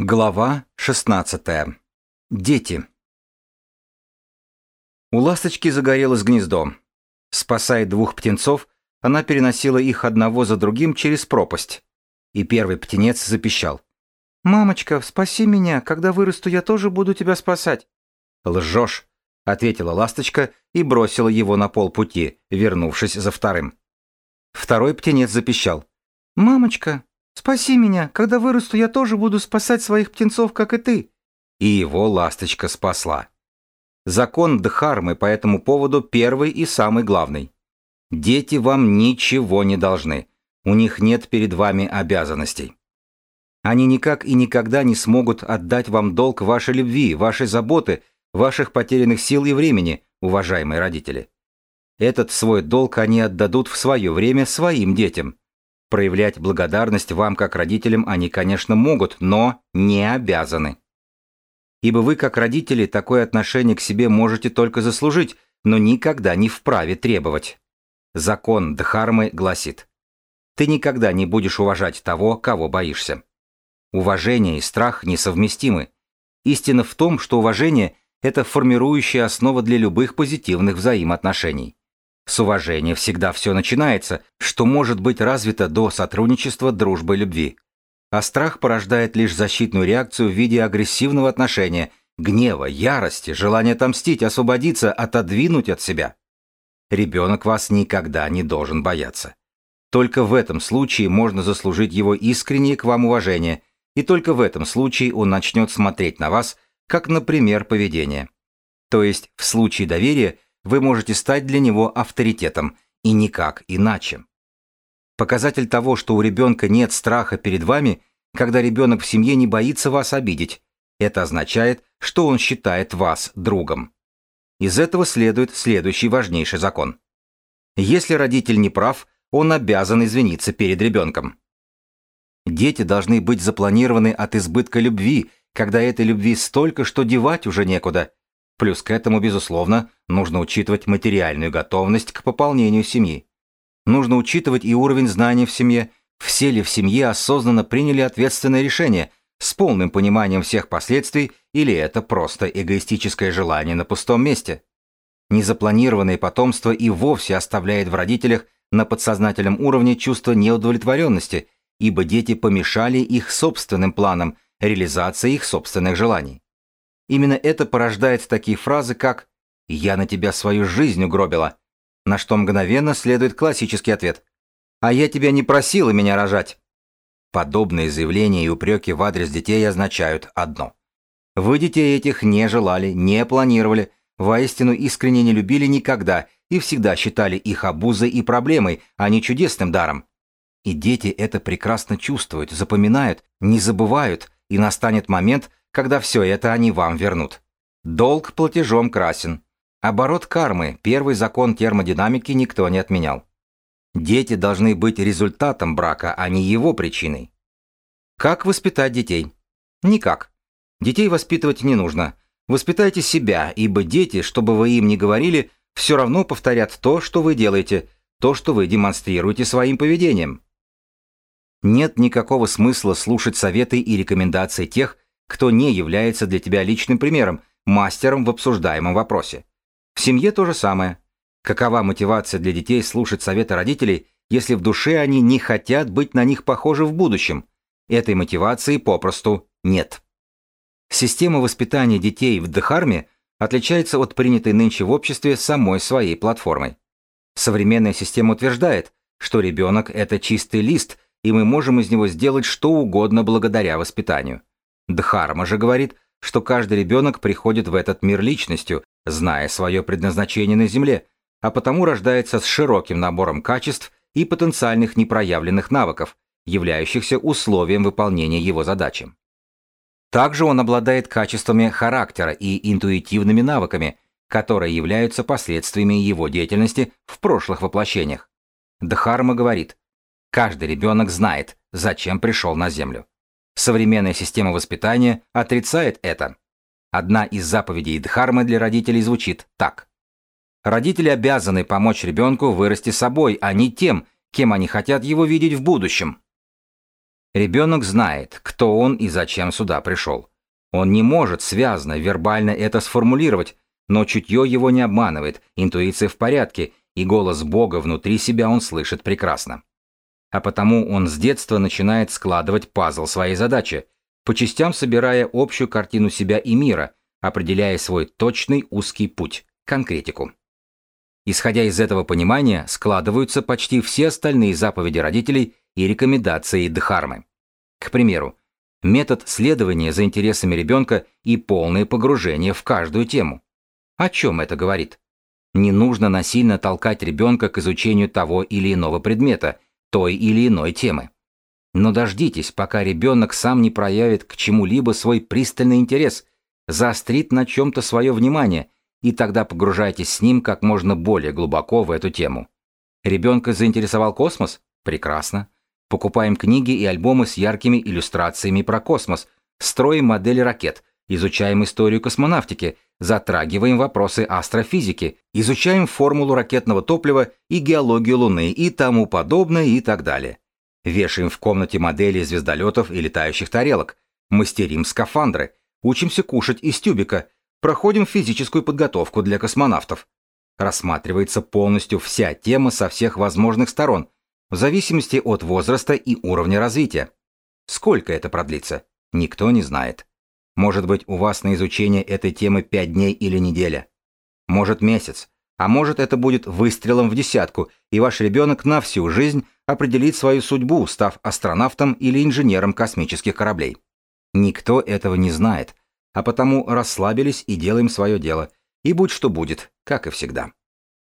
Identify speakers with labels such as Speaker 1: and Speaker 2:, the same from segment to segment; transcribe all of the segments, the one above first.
Speaker 1: Глава 16. Дети. У ласточки загорелось гнездо. Спасая двух птенцов, она переносила их одного за другим через пропасть. И первый птенец запищал. «Мамочка, спаси меня, когда вырасту, я тоже буду тебя спасать». «Лжешь», — ответила ласточка и бросила его на полпути, вернувшись за вторым. Второй птенец запищал. «Мамочка, Спаси меня, когда вырасту, я тоже буду спасать своих птенцов, как и ты. И его ласточка спасла. Закон Дхармы по этому поводу первый и самый главный. Дети вам ничего не должны. У них нет перед вами обязанностей. Они никак и никогда не смогут отдать вам долг вашей любви, вашей заботы, ваших потерянных сил и времени, уважаемые родители. Этот свой долг они отдадут в свое время своим детям. Проявлять благодарность вам как родителям они, конечно, могут, но не обязаны. Ибо вы, как родители, такое отношение к себе можете только заслужить, но никогда не вправе требовать. Закон Дхармы гласит, ты никогда не будешь уважать того, кого боишься. Уважение и страх несовместимы. Истина в том, что уважение – это формирующая основа для любых позитивных взаимоотношений. С уважения всегда все начинается, что может быть развито до сотрудничества, дружбы, любви. А страх порождает лишь защитную реакцию в виде агрессивного отношения, гнева, ярости, желания отомстить, освободиться, отодвинуть от себя. Ребенок вас никогда не должен бояться. Только в этом случае можно заслужить его искреннее к вам уважение, и только в этом случае он начнет смотреть на вас, как на пример поведения. То есть в случае доверия – вы можете стать для него авторитетом, и никак иначе. Показатель того, что у ребенка нет страха перед вами, когда ребенок в семье не боится вас обидеть. Это означает, что он считает вас другом. Из этого следует следующий важнейший закон. Если родитель не прав, он обязан извиниться перед ребенком. Дети должны быть запланированы от избытка любви, когда этой любви столько, что девать уже некуда, Плюс к этому, безусловно, нужно учитывать материальную готовность к пополнению семьи. Нужно учитывать и уровень знаний в семье, все ли в семье осознанно приняли ответственное решение, с полным пониманием всех последствий, или это просто эгоистическое желание на пустом месте. Незапланированное потомство и вовсе оставляет в родителях на подсознательном уровне чувство неудовлетворенности, ибо дети помешали их собственным планам, реализации их собственных желаний. Именно это порождает такие фразы, как «я на тебя свою жизнь угробила», на что мгновенно следует классический ответ «а я тебя не просила меня рожать». Подобные заявления и упреки в адрес детей означают одно. Вы детей этих не желали, не планировали, воистину искренне не любили никогда и всегда считали их обузой и проблемой, а не чудесным даром. И дети это прекрасно чувствуют, запоминают, не забывают, и настанет момент, когда все это они вам вернут. Долг платежом красен. Оборот кармы, первый закон термодинамики никто не отменял. Дети должны быть результатом брака, а не его причиной. Как воспитать детей? Никак. Детей воспитывать не нужно. Воспитайте себя, ибо дети, чтобы вы им не говорили, все равно повторят то, что вы делаете, то, что вы демонстрируете своим поведением. Нет никакого смысла слушать советы и рекомендации тех, кто не является для тебя личным примером, мастером в обсуждаемом вопросе. В семье то же самое. Какова мотивация для детей слушать советы родителей, если в душе они не хотят быть на них похожи в будущем? Этой мотивации попросту нет. Система воспитания детей в Дхарме отличается от принятой нынче в обществе самой своей платформой. Современная система утверждает, что ребенок – это чистый лист, и мы можем из него сделать что угодно благодаря воспитанию. Дхарма же говорит, что каждый ребенок приходит в этот мир личностью, зная свое предназначение на Земле, а потому рождается с широким набором качеств и потенциальных непроявленных навыков, являющихся условием выполнения его задачи. Также он обладает качествами характера и интуитивными навыками, которые являются последствиями его деятельности в прошлых воплощениях. Дхарма говорит, каждый ребенок знает, зачем пришел на Землю. Современная система воспитания отрицает это. Одна из заповедей Дхармы для родителей звучит так. Родители обязаны помочь ребенку вырасти собой, а не тем, кем они хотят его видеть в будущем. Ребенок знает, кто он и зачем сюда пришел. Он не может связно, вербально это сформулировать, но чутье его не обманывает, интуиция в порядке, и голос Бога внутри себя он слышит прекрасно. А потому он с детства начинает складывать пазл своей задачи, по частям собирая общую картину себя и мира, определяя свой точный узкий путь, конкретику. Исходя из этого понимания, складываются почти все остальные заповеди родителей и рекомендации Дхармы. К примеру, метод следования за интересами ребенка и полное погружение в каждую тему. О чем это говорит? Не нужно насильно толкать ребенка к изучению того или иного предмета, той или иной темы. Но дождитесь, пока ребенок сам не проявит к чему-либо свой пристальный интерес, заострит на чем-то свое внимание, и тогда погружайтесь с ним как можно более глубоко в эту тему. Ребенка заинтересовал космос? Прекрасно. Покупаем книги и альбомы с яркими иллюстрациями про космос, строим модели ракет, изучаем историю космонавтики – затрагиваем вопросы астрофизики, изучаем формулу ракетного топлива и геологию Луны и тому подобное и так далее. Вешаем в комнате модели звездолетов и летающих тарелок, мастерим скафандры, учимся кушать из тюбика, проходим физическую подготовку для космонавтов. Рассматривается полностью вся тема со всех возможных сторон, в зависимости от возраста и уровня развития. Сколько это продлится, никто не знает. Может быть, у вас на изучение этой темы 5 дней или неделя. Может, месяц. А может, это будет выстрелом в десятку, и ваш ребенок на всю жизнь определит свою судьбу, став астронавтом или инженером космических кораблей. Никто этого не знает, а потому расслабились и делаем свое дело, и будь что будет, как и всегда.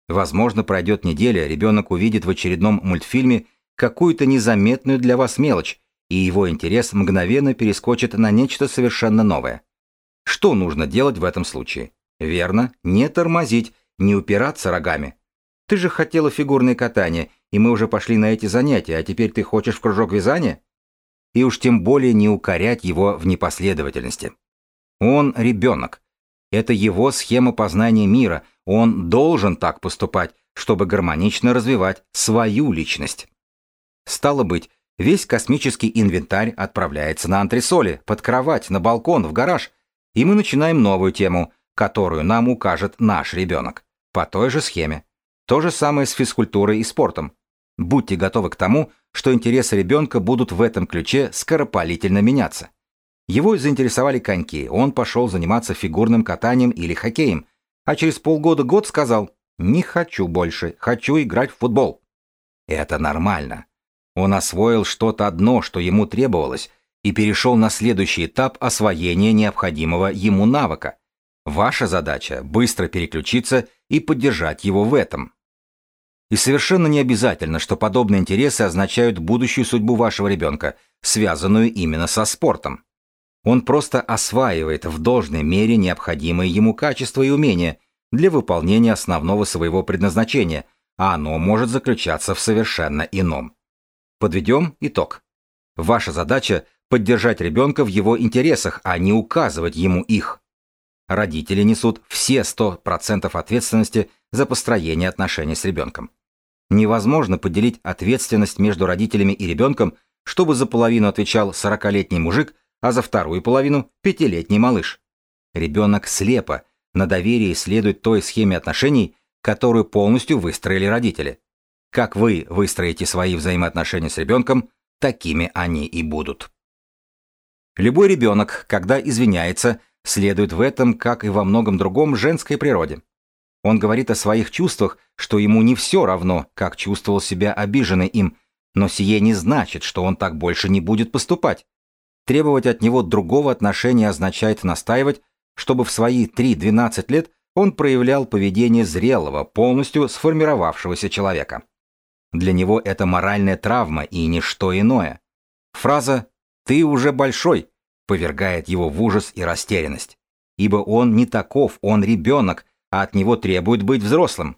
Speaker 1: Возможно, пройдет неделя, ребенок увидит в очередном мультфильме какую-то незаметную для вас мелочь, и его интерес мгновенно перескочит на нечто совершенно новое. Что нужно делать в этом случае? Верно, не тормозить, не упираться рогами. Ты же хотела фигурное катание, и мы уже пошли на эти занятия, а теперь ты хочешь в кружок вязания? И уж тем более не укорять его в непоследовательности. Он ребенок. Это его схема познания мира, он должен так поступать, чтобы гармонично развивать свою личность. Стало быть, Весь космический инвентарь отправляется на антресоли, под кровать, на балкон, в гараж, и мы начинаем новую тему, которую нам укажет наш ребенок. По той же схеме. То же самое с физкультурой и спортом. Будьте готовы к тому, что интересы ребенка будут в этом ключе скоропалительно меняться. Его заинтересовали коньки, он пошел заниматься фигурным катанием или хоккеем, а через полгода-год сказал «Не хочу больше, хочу играть в футбол». Это нормально. Он освоил что-то одно, что ему требовалось, и перешел на следующий этап освоения необходимого ему навыка. Ваша задача – быстро переключиться и поддержать его в этом. И совершенно не обязательно, что подобные интересы означают будущую судьбу вашего ребенка, связанную именно со спортом. Он просто осваивает в должной мере необходимые ему качества и умения для выполнения основного своего предназначения, а оно может заключаться в совершенно ином. Подведем итог. Ваша задача – поддержать ребенка в его интересах, а не указывать ему их. Родители несут все 100% ответственности за построение отношений с ребенком. Невозможно поделить ответственность между родителями и ребенком, чтобы за половину отвечал 40-летний мужик, а за вторую половину – пятилетний малыш. Ребенок слепо, на доверии следует той схеме отношений, которую полностью выстроили родители. Как вы выстроите свои взаимоотношения с ребенком, такими они и будут. Любой ребенок, когда извиняется, следует в этом, как и во многом другом, женской природе. Он говорит о своих чувствах, что ему не все равно, как чувствовал себя обиженный им, но сие не значит, что он так больше не будет поступать. Требовать от него другого отношения означает настаивать, чтобы в свои 3-12 лет он проявлял поведение зрелого, полностью сформировавшегося человека. Для него это моральная травма и ничто иное. Фраза «ты уже большой» повергает его в ужас и растерянность. Ибо он не таков, он ребенок, а от него требует быть взрослым.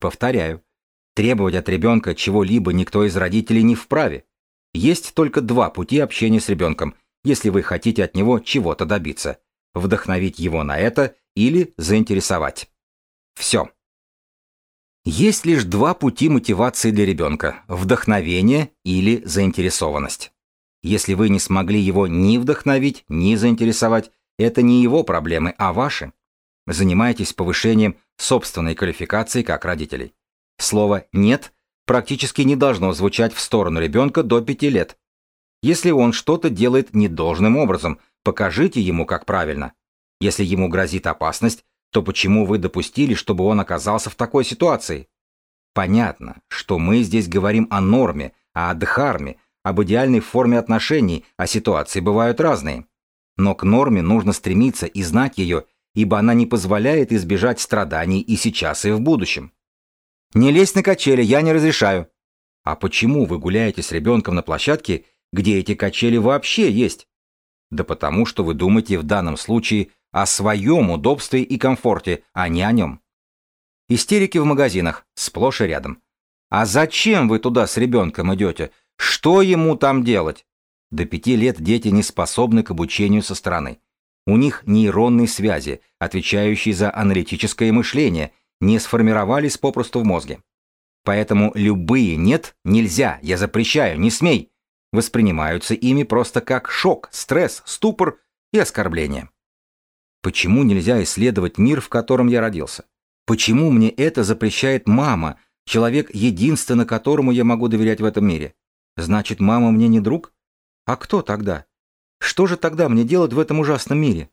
Speaker 1: Повторяю, требовать от ребенка чего-либо никто из родителей не вправе. Есть только два пути общения с ребенком, если вы хотите от него чего-то добиться. Вдохновить его на это или заинтересовать. Все. Есть лишь два пути мотивации для ребенка – вдохновение или заинтересованность. Если вы не смогли его ни вдохновить, ни заинтересовать, это не его проблемы, а ваши. Занимайтесь повышением собственной квалификации как родителей. Слово «нет» практически не должно звучать в сторону ребенка до 5 лет. Если он что-то делает недолжным образом, покажите ему, как правильно. Если ему грозит опасность, то почему вы допустили, чтобы он оказался в такой ситуации? Понятно, что мы здесь говорим о норме, о дхарме, об идеальной форме отношений, а ситуации бывают разные. Но к норме нужно стремиться и знать ее, ибо она не позволяет избежать страданий и сейчас, и в будущем. Не лезь на качели, я не разрешаю. А почему вы гуляете с ребенком на площадке, где эти качели вообще есть? Да потому что вы думаете в данном случае о своем удобстве и комфорте, а не о нем. Истерики в магазинах, сплошь и рядом. А зачем вы туда с ребенком идете? Что ему там делать? До пяти лет дети не способны к обучению со стороны. У них нейронные связи, отвечающие за аналитическое мышление – не сформировались попросту в мозге. Поэтому любые «нет» нельзя, я запрещаю, не смей, воспринимаются ими просто как шок, стресс, ступор и оскорбление. Почему нельзя исследовать мир, в котором я родился? Почему мне это запрещает мама, человек, единственно которому я могу доверять в этом мире? Значит, мама мне не друг? А кто тогда? Что же тогда мне делать в этом ужасном мире?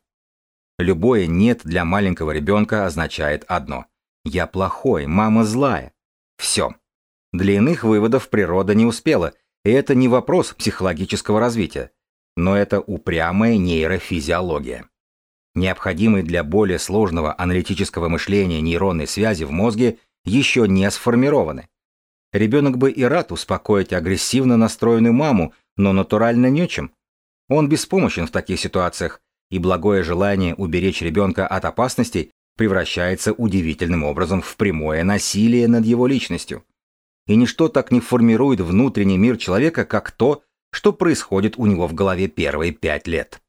Speaker 1: Любое «нет» для маленького ребенка означает одно. Я плохой, мама злая. Все. Для иных выводов природа не успела, и это не вопрос психологического развития, но это упрямая нейрофизиология. Необходимые для более сложного аналитического мышления нейронные связи в мозге еще не сформированы. Ребенок бы и рад успокоить агрессивно настроенную маму, но натурально нечем. Он беспомощен в таких ситуациях, и благое желание уберечь ребенка от опасностей превращается удивительным образом в прямое насилие над его личностью. И ничто так не формирует внутренний мир человека, как то, что происходит у него в голове первые пять лет.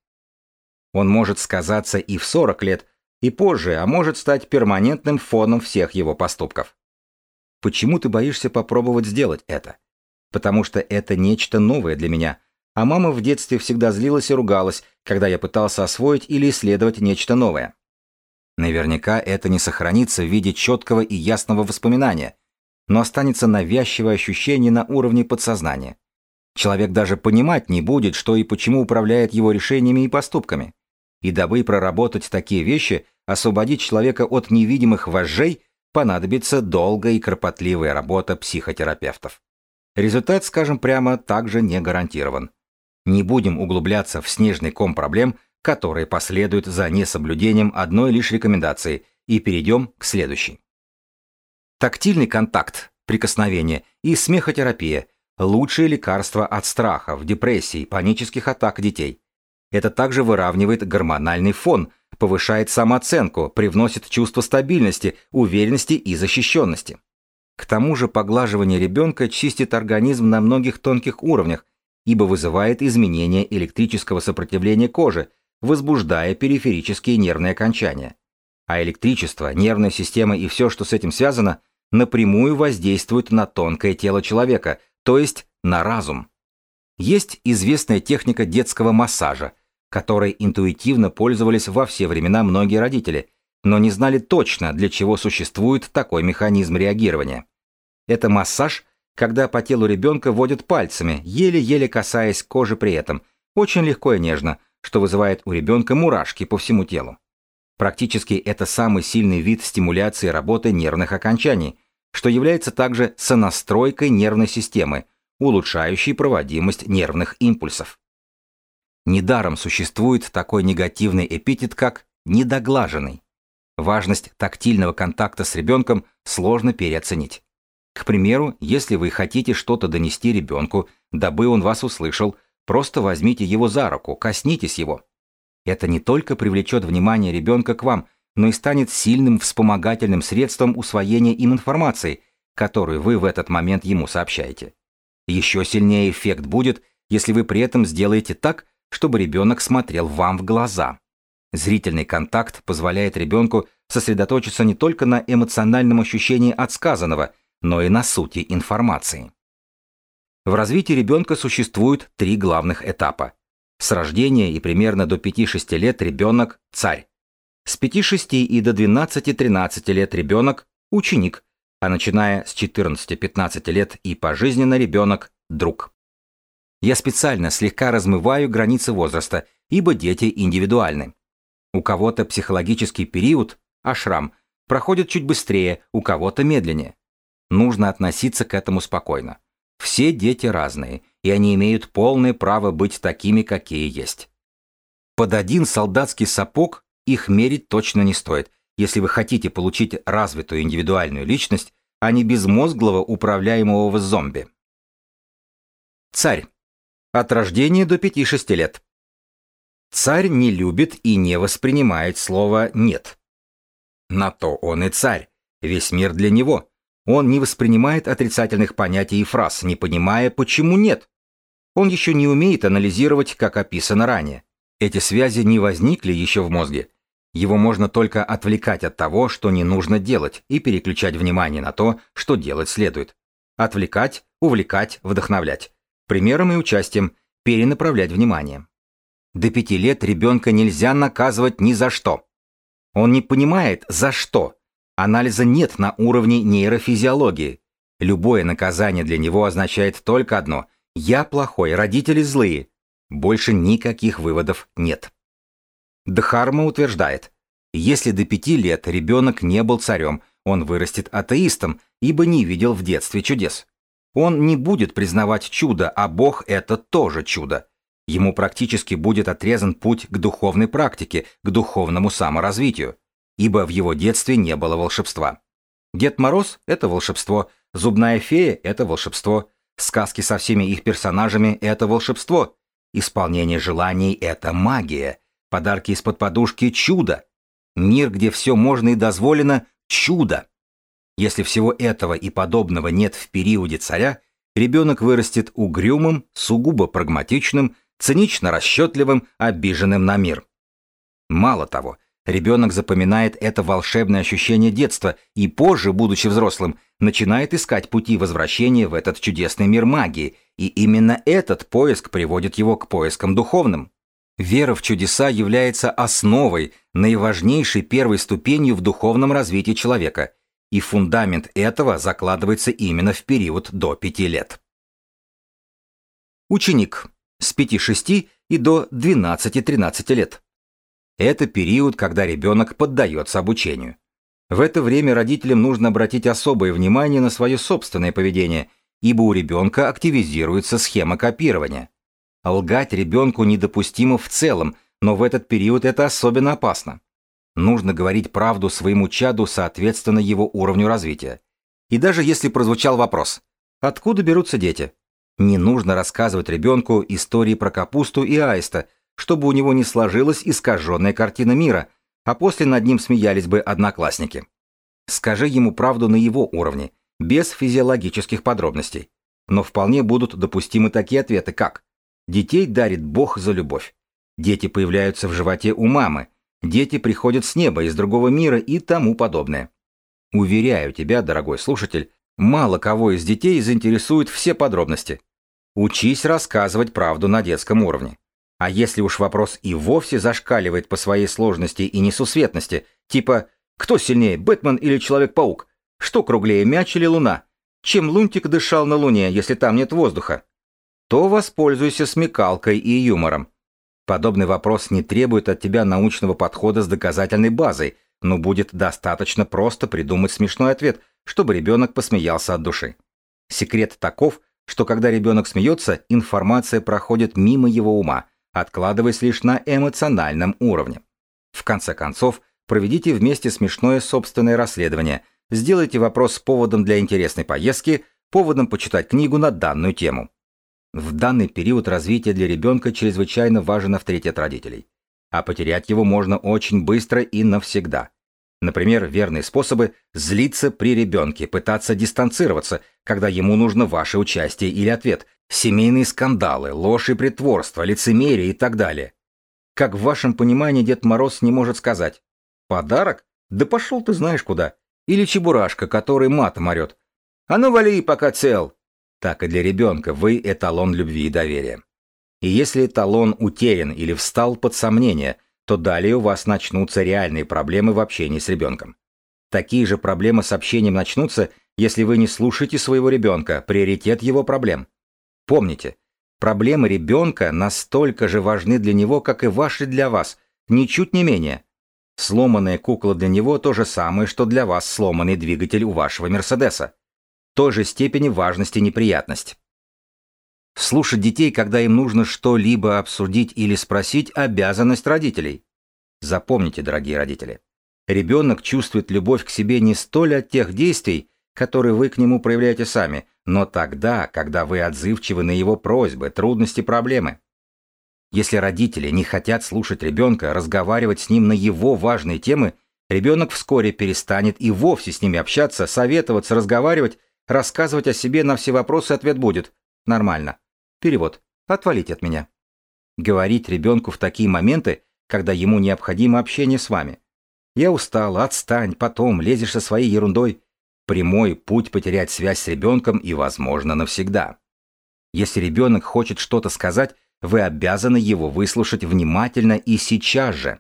Speaker 1: Он может сказаться и в 40 лет, и позже, а может стать перманентным фоном всех его поступков. Почему ты боишься попробовать сделать это? Потому что это нечто новое для меня, а мама в детстве всегда злилась и ругалась, когда я пытался освоить или исследовать нечто новое. Наверняка это не сохранится в виде четкого и ясного воспоминания, но останется навязчивое ощущение на уровне подсознания. Человек даже понимать не будет, что и почему управляет его решениями и поступками. И дабы проработать такие вещи, освободить человека от невидимых вожжей, понадобится долгая и кропотливая работа психотерапевтов. Результат, скажем прямо, также не гарантирован. Не будем углубляться в снежный ком проблем, которые последуют за несоблюдением одной лишь рекомендации, и перейдем к следующей. Тактильный контакт, прикосновение и смехотерапия – лучшие лекарства от страхов, депрессий, панических атак детей. Это также выравнивает гормональный фон, повышает самооценку, привносит чувство стабильности, уверенности и защищенности. К тому же поглаживание ребенка чистит организм на многих тонких уровнях, ибо вызывает изменение электрического сопротивления кожи, возбуждая периферические нервные окончания. А электричество, нервная система и все, что с этим связано, напрямую воздействуют на тонкое тело человека, то есть на разум. Есть известная техника детского массажа, которой интуитивно пользовались во все времена многие родители, но не знали точно, для чего существует такой механизм реагирования. Это массаж, когда по телу ребенка водят пальцами, еле-еле касаясь кожи при этом, очень легко и нежно, что вызывает у ребенка мурашки по всему телу. Практически это самый сильный вид стимуляции работы нервных окончаний, что является также сонастройкой нервной системы, улучшающей проводимость нервных импульсов. Недаром существует такой негативный эпитет, как «недоглаженный». Важность тактильного контакта с ребенком сложно переоценить. К примеру, если вы хотите что-то донести ребенку, дабы он вас услышал, Просто возьмите его за руку, коснитесь его. Это не только привлечет внимание ребенка к вам, но и станет сильным вспомогательным средством усвоения им информации, которую вы в этот момент ему сообщаете. Еще сильнее эффект будет, если вы при этом сделаете так, чтобы ребенок смотрел вам в глаза. Зрительный контакт позволяет ребенку сосредоточиться не только на эмоциональном ощущении от сказанного, но и на сути информации. В развитии ребенка существует три главных этапа. С рождения и примерно до 5-6 лет ребенок – царь. С 5-6 и до 12-13 лет ребенок – ученик, а начиная с 14-15 лет и пожизненно ребенок – друг. Я специально слегка размываю границы возраста, ибо дети индивидуальны. У кого-то психологический период, ашрам, проходит чуть быстрее, у кого-то медленнее. Нужно относиться к этому спокойно. Все дети разные, и они имеют полное право быть такими, какие есть. Под один солдатский сапог их мерить точно не стоит, если вы хотите получить развитую индивидуальную личность, а не безмозглого управляемого зомби. Царь. От рождения до 5-6 лет. Царь не любит и не воспринимает слово «нет». На то он и царь. Весь мир для него. Он не воспринимает отрицательных понятий и фраз, не понимая, почему нет. Он еще не умеет анализировать, как описано ранее. Эти связи не возникли еще в мозге. Его можно только отвлекать от того, что не нужно делать, и переключать внимание на то, что делать следует. Отвлекать, увлекать, вдохновлять. Примером и участием, перенаправлять внимание. До пяти лет ребенка нельзя наказывать ни за что. Он не понимает, за что. Анализа нет на уровне нейрофизиологии. Любое наказание для него означает только одно – «я плохой, родители злые». Больше никаких выводов нет. Дхарма утверждает, если до пяти лет ребенок не был царем, он вырастет атеистом, ибо не видел в детстве чудес. Он не будет признавать чудо, а Бог – это тоже чудо. Ему практически будет отрезан путь к духовной практике, к духовному саморазвитию, ибо в его детстве не было волшебства. Дед Мороз – это волшебство, Зубная фея – это волшебство, сказки со всеми их персонажами – это волшебство, исполнение желаний – это магия, подарки из-под подушки – чудо, мир, где все можно и дозволено – чудо. Если всего этого и подобного нет в периоде царя, ребенок вырастет угрюмым, сугубо прагматичным, цинично расчетливым, обиженным на мир. Мало того, ребенок запоминает это волшебное ощущение детства и позже, будучи взрослым, начинает искать пути возвращения в этот чудесный мир магии, и именно этот поиск приводит его к поискам духовным. Вера в чудеса является основой, наиважнейшей первой ступенью в духовном развитии человека, и фундамент этого закладывается именно в период до пяти лет. Ученик с 5-6 и до 12-13 лет. Это период, когда ребенок поддается обучению. В это время родителям нужно обратить особое внимание на свое собственное поведение, ибо у ребенка активизируется схема копирования. Лгать ребенку недопустимо в целом, но в этот период это особенно опасно. Нужно говорить правду своему чаду соответственно его уровню развития. И даже если прозвучал вопрос «Откуда берутся дети?», не нужно рассказывать ребенку истории про капусту и аиста, чтобы у него не сложилась искаженная картина мира, а после над ним смеялись бы одноклассники. Скажи ему правду на его уровне, без физиологических подробностей. Но вполне будут допустимы такие ответы, как «Детей дарит Бог за любовь», «Дети появляются в животе у мамы», «Дети приходят с неба из другого мира» и тому подобное. Уверяю тебя, дорогой слушатель, Мало кого из детей заинтересуют все подробности. Учись рассказывать правду на детском уровне. А если уж вопрос и вовсе зашкаливает по своей сложности и несусветности, типа «Кто сильнее, Бэтмен или Человек-паук? Что круглее, мяч или луна? Чем Лунтик дышал на луне, если там нет воздуха?» то воспользуйся смекалкой и юмором. Подобный вопрос не требует от тебя научного подхода с доказательной базой, но будет достаточно просто придумать смешной ответ – чтобы ребенок посмеялся от души. Секрет таков, что когда ребенок смеется, информация проходит мимо его ума, откладываясь лишь на эмоциональном уровне. В конце концов, проведите вместе смешное собственное расследование, сделайте вопрос поводом для интересной поездки, поводом почитать книгу на данную тему. В данный период развития для ребенка чрезвычайно важен авторитет родителей. А потерять его можно очень быстро и навсегда. Например, верные способы – злиться при ребенке, пытаться дистанцироваться, когда ему нужно ваше участие или ответ, семейные скандалы, ложь и притворство, лицемерие и так далее. Как в вашем понимании Дед Мороз не может сказать «Подарок? Да пошел ты знаешь куда». Или Чебурашка, который матом орет. «А ну вали, пока цел». Так и для ребенка вы эталон любви и доверия. И если эталон утерян или встал под сомнение, то далее у вас начнутся реальные проблемы в общении с ребенком. Такие же проблемы с общением начнутся, если вы не слушаете своего ребенка, приоритет его проблем. Помните, проблемы ребенка настолько же важны для него, как и ваши для вас, ничуть не менее. Сломанная кукла для него то же самое, что для вас сломанный двигатель у вашего Мерседеса. Той же степени важности неприятность. Слушать детей, когда им нужно что-либо обсудить или спросить, обязанность родителей. Запомните, дорогие родители, ребенок чувствует любовь к себе не столь от тех действий, которые вы к нему проявляете сами, но тогда, когда вы отзывчивы на его просьбы, трудности, проблемы. Если родители не хотят слушать ребенка, разговаривать с ним на его важные темы, ребенок вскоре перестанет и вовсе с ними общаться, советоваться, разговаривать, рассказывать о себе на все вопросы ответ будет «нормально». Перевод. Отвалить от меня. Говорить ребенку в такие моменты, когда ему необходимо общение с вами. Я устал, отстань, потом лезешь со своей ерундой. Прямой путь потерять связь с ребенком и, возможно, навсегда. Если ребенок хочет что-то сказать, вы обязаны его выслушать внимательно и сейчас же.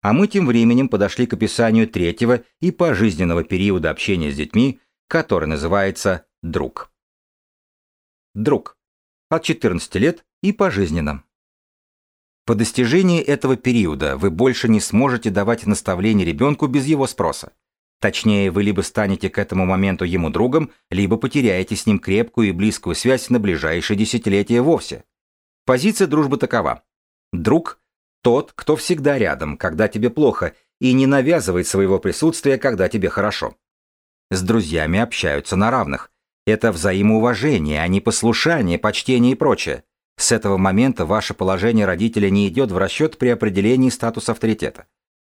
Speaker 1: А мы тем временем подошли к описанию третьего и пожизненного периода общения с детьми, который называется «друг». Друг от 14 лет и пожизненно. По достижении этого периода вы больше не сможете давать наставления ребенку без его спроса. Точнее, вы либо станете к этому моменту ему другом, либо потеряете с ним крепкую и близкую связь на ближайшие десятилетия вовсе. Позиция дружбы такова. Друг – тот, кто всегда рядом, когда тебе плохо, и не навязывает своего присутствия, когда тебе хорошо. С друзьями общаются на равных, это взаимоуважение, а не послушание, почтение и прочее. С этого момента ваше положение родителя не идет в расчет при определении статуса авторитета.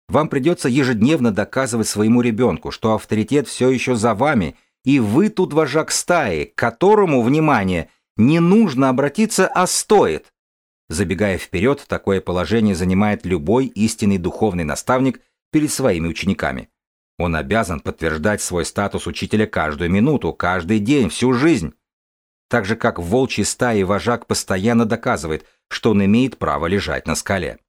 Speaker 1: Вам придется ежедневно доказывать своему ребенку, что авторитет все еще за вами, и вы тут вожак стаи, к которому, внимание, не нужно обратиться, а стоит. Забегая вперед, такое положение занимает любой истинный духовный наставник перед своими учениками. Он обязан подтверждать свой статус учителя каждую минуту, каждый день, всю жизнь. Так же, как в волчьей стае вожак постоянно доказывает, что он имеет право лежать на скале.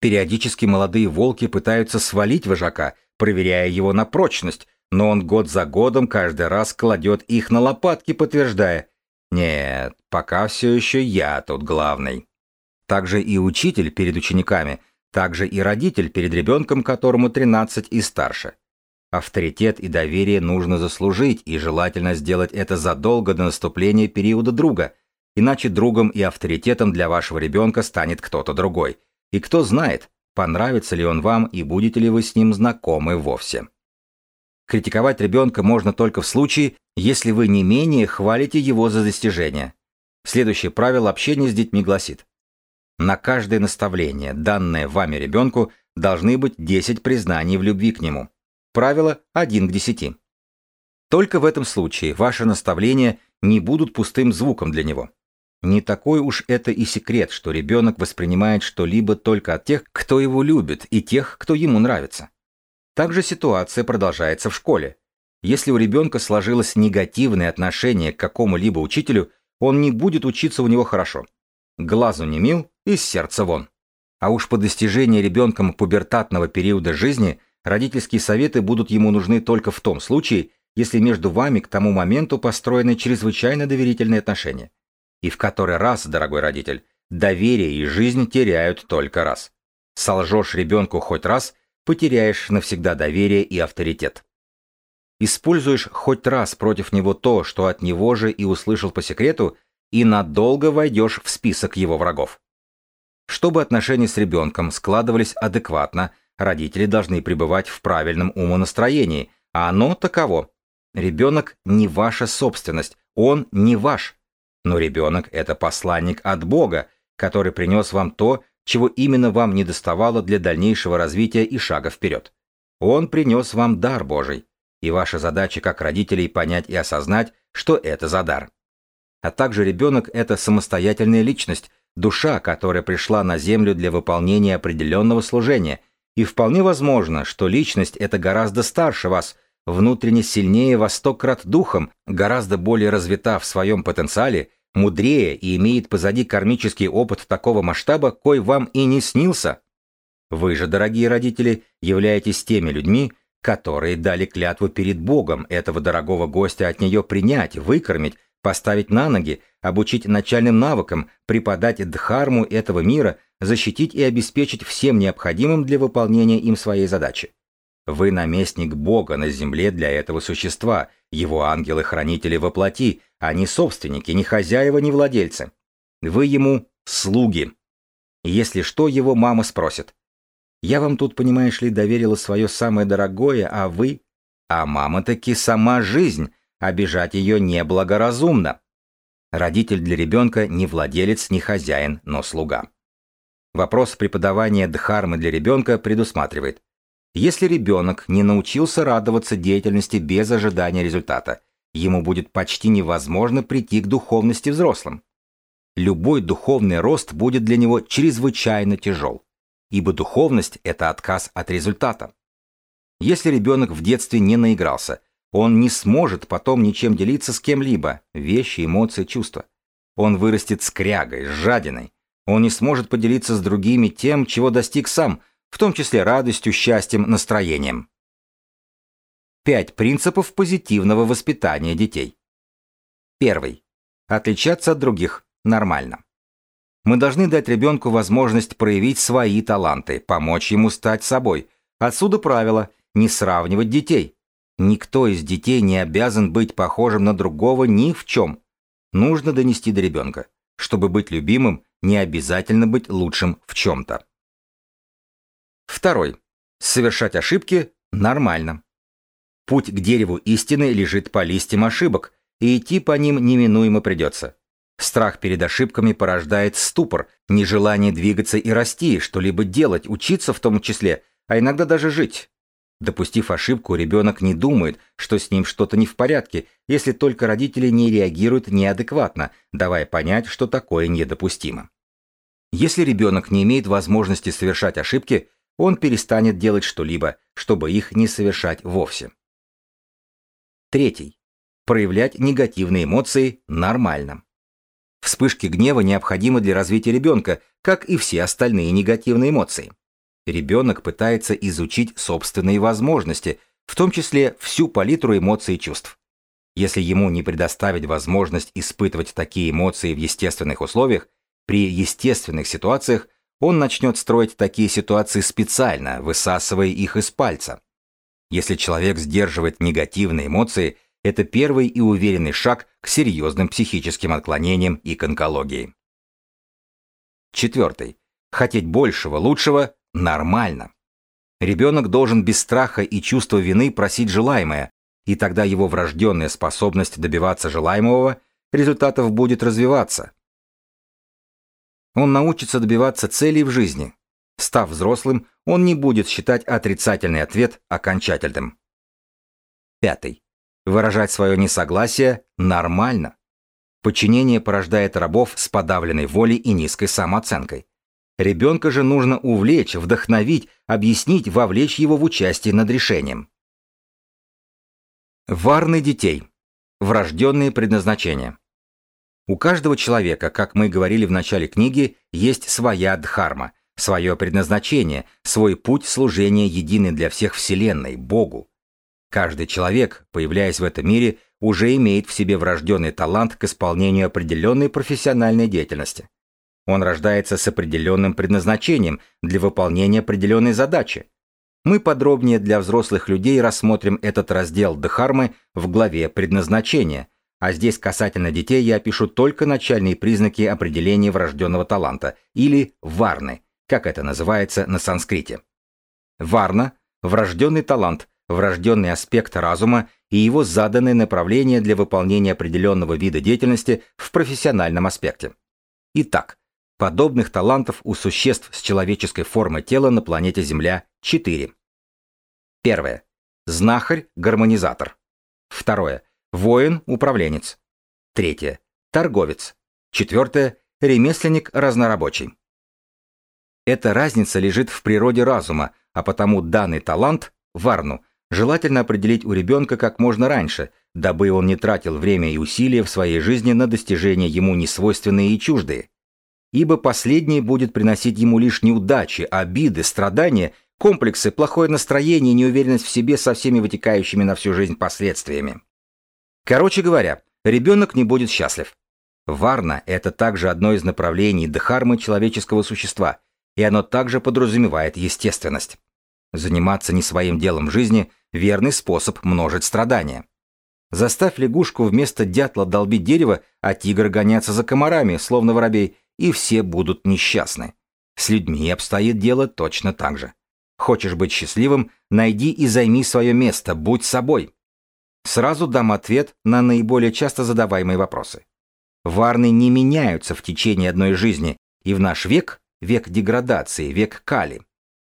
Speaker 1: Периодически молодые волки пытаются свалить вожака, проверяя его на прочность, но он год за годом каждый раз кладет их на лопатки, подтверждая «Нет, пока все еще я тут главный». Также и учитель перед учениками, также и родитель перед ребенком, которому 13 и старше. Авторитет и доверие нужно заслужить, и желательно сделать это задолго до наступления периода друга, иначе другом и авторитетом для вашего ребенка станет кто-то другой. И кто знает, понравится ли он вам и будете ли вы с ним знакомы вовсе. Критиковать ребенка можно только в случае, если вы не менее хвалите его за достижения. Следующее правило общения с детьми гласит. На каждое наставление, данное вами ребенку, должны быть 10 признаний в любви к нему. Правило 1 к 10. Только в этом случае ваши наставления не будут пустым звуком для него. Не такой уж это и секрет, что ребенок воспринимает что-либо только от тех, кто его любит, и тех, кто ему нравится. Также ситуация продолжается в школе. Если у ребенка сложилось негативное отношение к какому-либо учителю, он не будет учиться у него хорошо. Глазу не мил, из сердца вон. А уж по достижении ребенком пубертатного периода жизни Родительские советы будут ему нужны только в том случае, если между вами к тому моменту построены чрезвычайно доверительные отношения. И в который раз, дорогой родитель, доверие и жизнь теряют только раз. Солжешь ребенку хоть раз, потеряешь навсегда доверие и авторитет. Используешь хоть раз против него то, что от него же и услышал по секрету, и надолго войдешь в список его врагов. Чтобы отношения с ребенком складывались адекватно, Родители должны пребывать в правильном умонастроении, а оно таково. Ребенок не ваша собственность, он не ваш. Но ребенок – это посланник от Бога, который принес вам то, чего именно вам не доставало для дальнейшего развития и шага вперед. Он принес вам дар Божий, и ваша задача как родителей понять и осознать, что это за дар. А также ребенок – это самостоятельная личность, душа, которая пришла на землю для выполнения определенного служения – и вполне возможно, что личность эта гораздо старше вас, внутренне сильнее во сто крат духом, гораздо более развита в своем потенциале, мудрее и имеет позади кармический опыт такого масштаба, кой вам и не снился. Вы же, дорогие родители, являетесь теми людьми, которые дали клятву перед Богом этого дорогого гостя от нее принять, выкормить, поставить на ноги, обучить начальным навыкам, преподать дхарму этого мира, защитить и обеспечить всем необходимым для выполнения им своей задачи. Вы наместник Бога на земле для этого существа, его ангелы-хранители во плоти, а не собственники, не хозяева, не владельцы. Вы ему слуги. Если что, его мама спросит. Я вам тут, понимаешь ли, доверила свое самое дорогое, а вы... А мама таки сама жизнь, обижать ее неблагоразумно. Родитель для ребенка не владелец, не хозяин, но слуга. Вопрос преподавания дхармы для ребенка предусматривает. Если ребенок не научился радоваться деятельности без ожидания результата, ему будет почти невозможно прийти к духовности взрослым. Любой духовный рост будет для него чрезвычайно тяжел, ибо духовность – это отказ от результата. Если ребенок в детстве не наигрался, он не сможет потом ничем делиться с кем-либо, вещи, эмоции, чувства. Он вырастет скрягой, жадиной. Он не сможет поделиться с другими тем, чего достиг сам, в том числе радостью, счастьем, настроением. Пять принципов позитивного воспитания детей. Первый. Отличаться от других нормально. Мы должны дать ребенку возможность проявить свои таланты, помочь ему стать собой. Отсюда правило не сравнивать детей. Никто из детей не обязан быть похожим на другого ни в чем. Нужно донести до ребенка. Чтобы быть любимым, не обязательно быть лучшим в чем-то. Второй. Совершать ошибки нормально. Путь к дереву истины лежит по листьям ошибок, и идти по ним неминуемо придется. Страх перед ошибками порождает ступор, нежелание двигаться и расти, что-либо делать, учиться в том числе, а иногда даже жить. Допустив ошибку, ребенок не думает, что с ним что-то не в порядке, если только родители не реагируют неадекватно, давая понять, что такое недопустимо. Если ребенок не имеет возможности совершать ошибки, он перестанет делать что-либо, чтобы их не совершать вовсе. Третий. Проявлять негативные эмоции нормально. Вспышки гнева необходимы для развития ребенка, как и все остальные негативные эмоции. Ребенок пытается изучить собственные возможности, в том числе всю палитру эмоций и чувств. Если ему не предоставить возможность испытывать такие эмоции в естественных условиях, при естественных ситуациях он начнет строить такие ситуации специально, высасывая их из пальца. Если человек сдерживает негативные эмоции, это первый и уверенный шаг к серьезным психическим отклонениям и к онкологии. Четвертый. Хотеть большего, лучшего нормально. Ребенок должен без страха и чувства вины просить желаемое, и тогда его врожденная способность добиваться желаемого результатов будет развиваться. Он научится добиваться целей в жизни. Став взрослым, он не будет считать отрицательный ответ окончательным. Пятый. Выражать свое несогласие нормально. Подчинение порождает рабов с подавленной волей и низкой самооценкой. Ребенка же нужно увлечь, вдохновить, объяснить, вовлечь его в участие над решением. Варны детей. Врожденные предназначения. У каждого человека, как мы говорили в начале книги, есть своя дхарма, свое предназначение, свой путь служения единый для всех Вселенной, Богу. Каждый человек, появляясь в этом мире, уже имеет в себе врожденный талант к исполнению определенной профессиональной деятельности. Он рождается с определенным предназначением для выполнения определенной задачи. Мы подробнее для взрослых людей рассмотрим этот раздел Дхармы в главе «Предназначение», а здесь касательно детей я опишу только начальные признаки определения врожденного таланта, или варны, как это называется на санскрите. Варна – врожденный талант, врожденный аспект разума и его заданное направление для выполнения определенного вида деятельности в профессиональном аспекте. Итак, Подобных талантов у существ с человеческой формой тела на планете Земля 4. Первое. Знахарь-гармонизатор. Второе. Воин-управленец. Третье. Торговец. Четвертое. Ремесленник-разнорабочий. Эта разница лежит в природе разума, а потому данный талант, варну, Желательно определить у ребенка как можно раньше, дабы он не тратил время и усилия в своей жизни на достижения ему несвойственные и чуждые. Ибо последнее будет приносить ему лишь неудачи, обиды, страдания, комплексы, плохое настроение и неуверенность в себе со всеми вытекающими на всю жизнь последствиями. Короче говоря, ребенок не будет счастлив. Варна – это также одно из направлений дхармы человеческого существа, и оно также подразумевает естественность. Заниматься не своим делом в жизни – верный способ множить страдания. Заставь лягушку вместо дятла долбить дерево, а тигр гоняться за комарами, словно воробей, и все будут несчастны. С людьми обстоит дело точно так же. Хочешь быть счастливым, найди и займи свое место, будь собой. Сразу дам ответ на наиболее часто задаваемые вопросы. Варны не меняются в течение одной жизни, и в наш век, век деградации, век кали,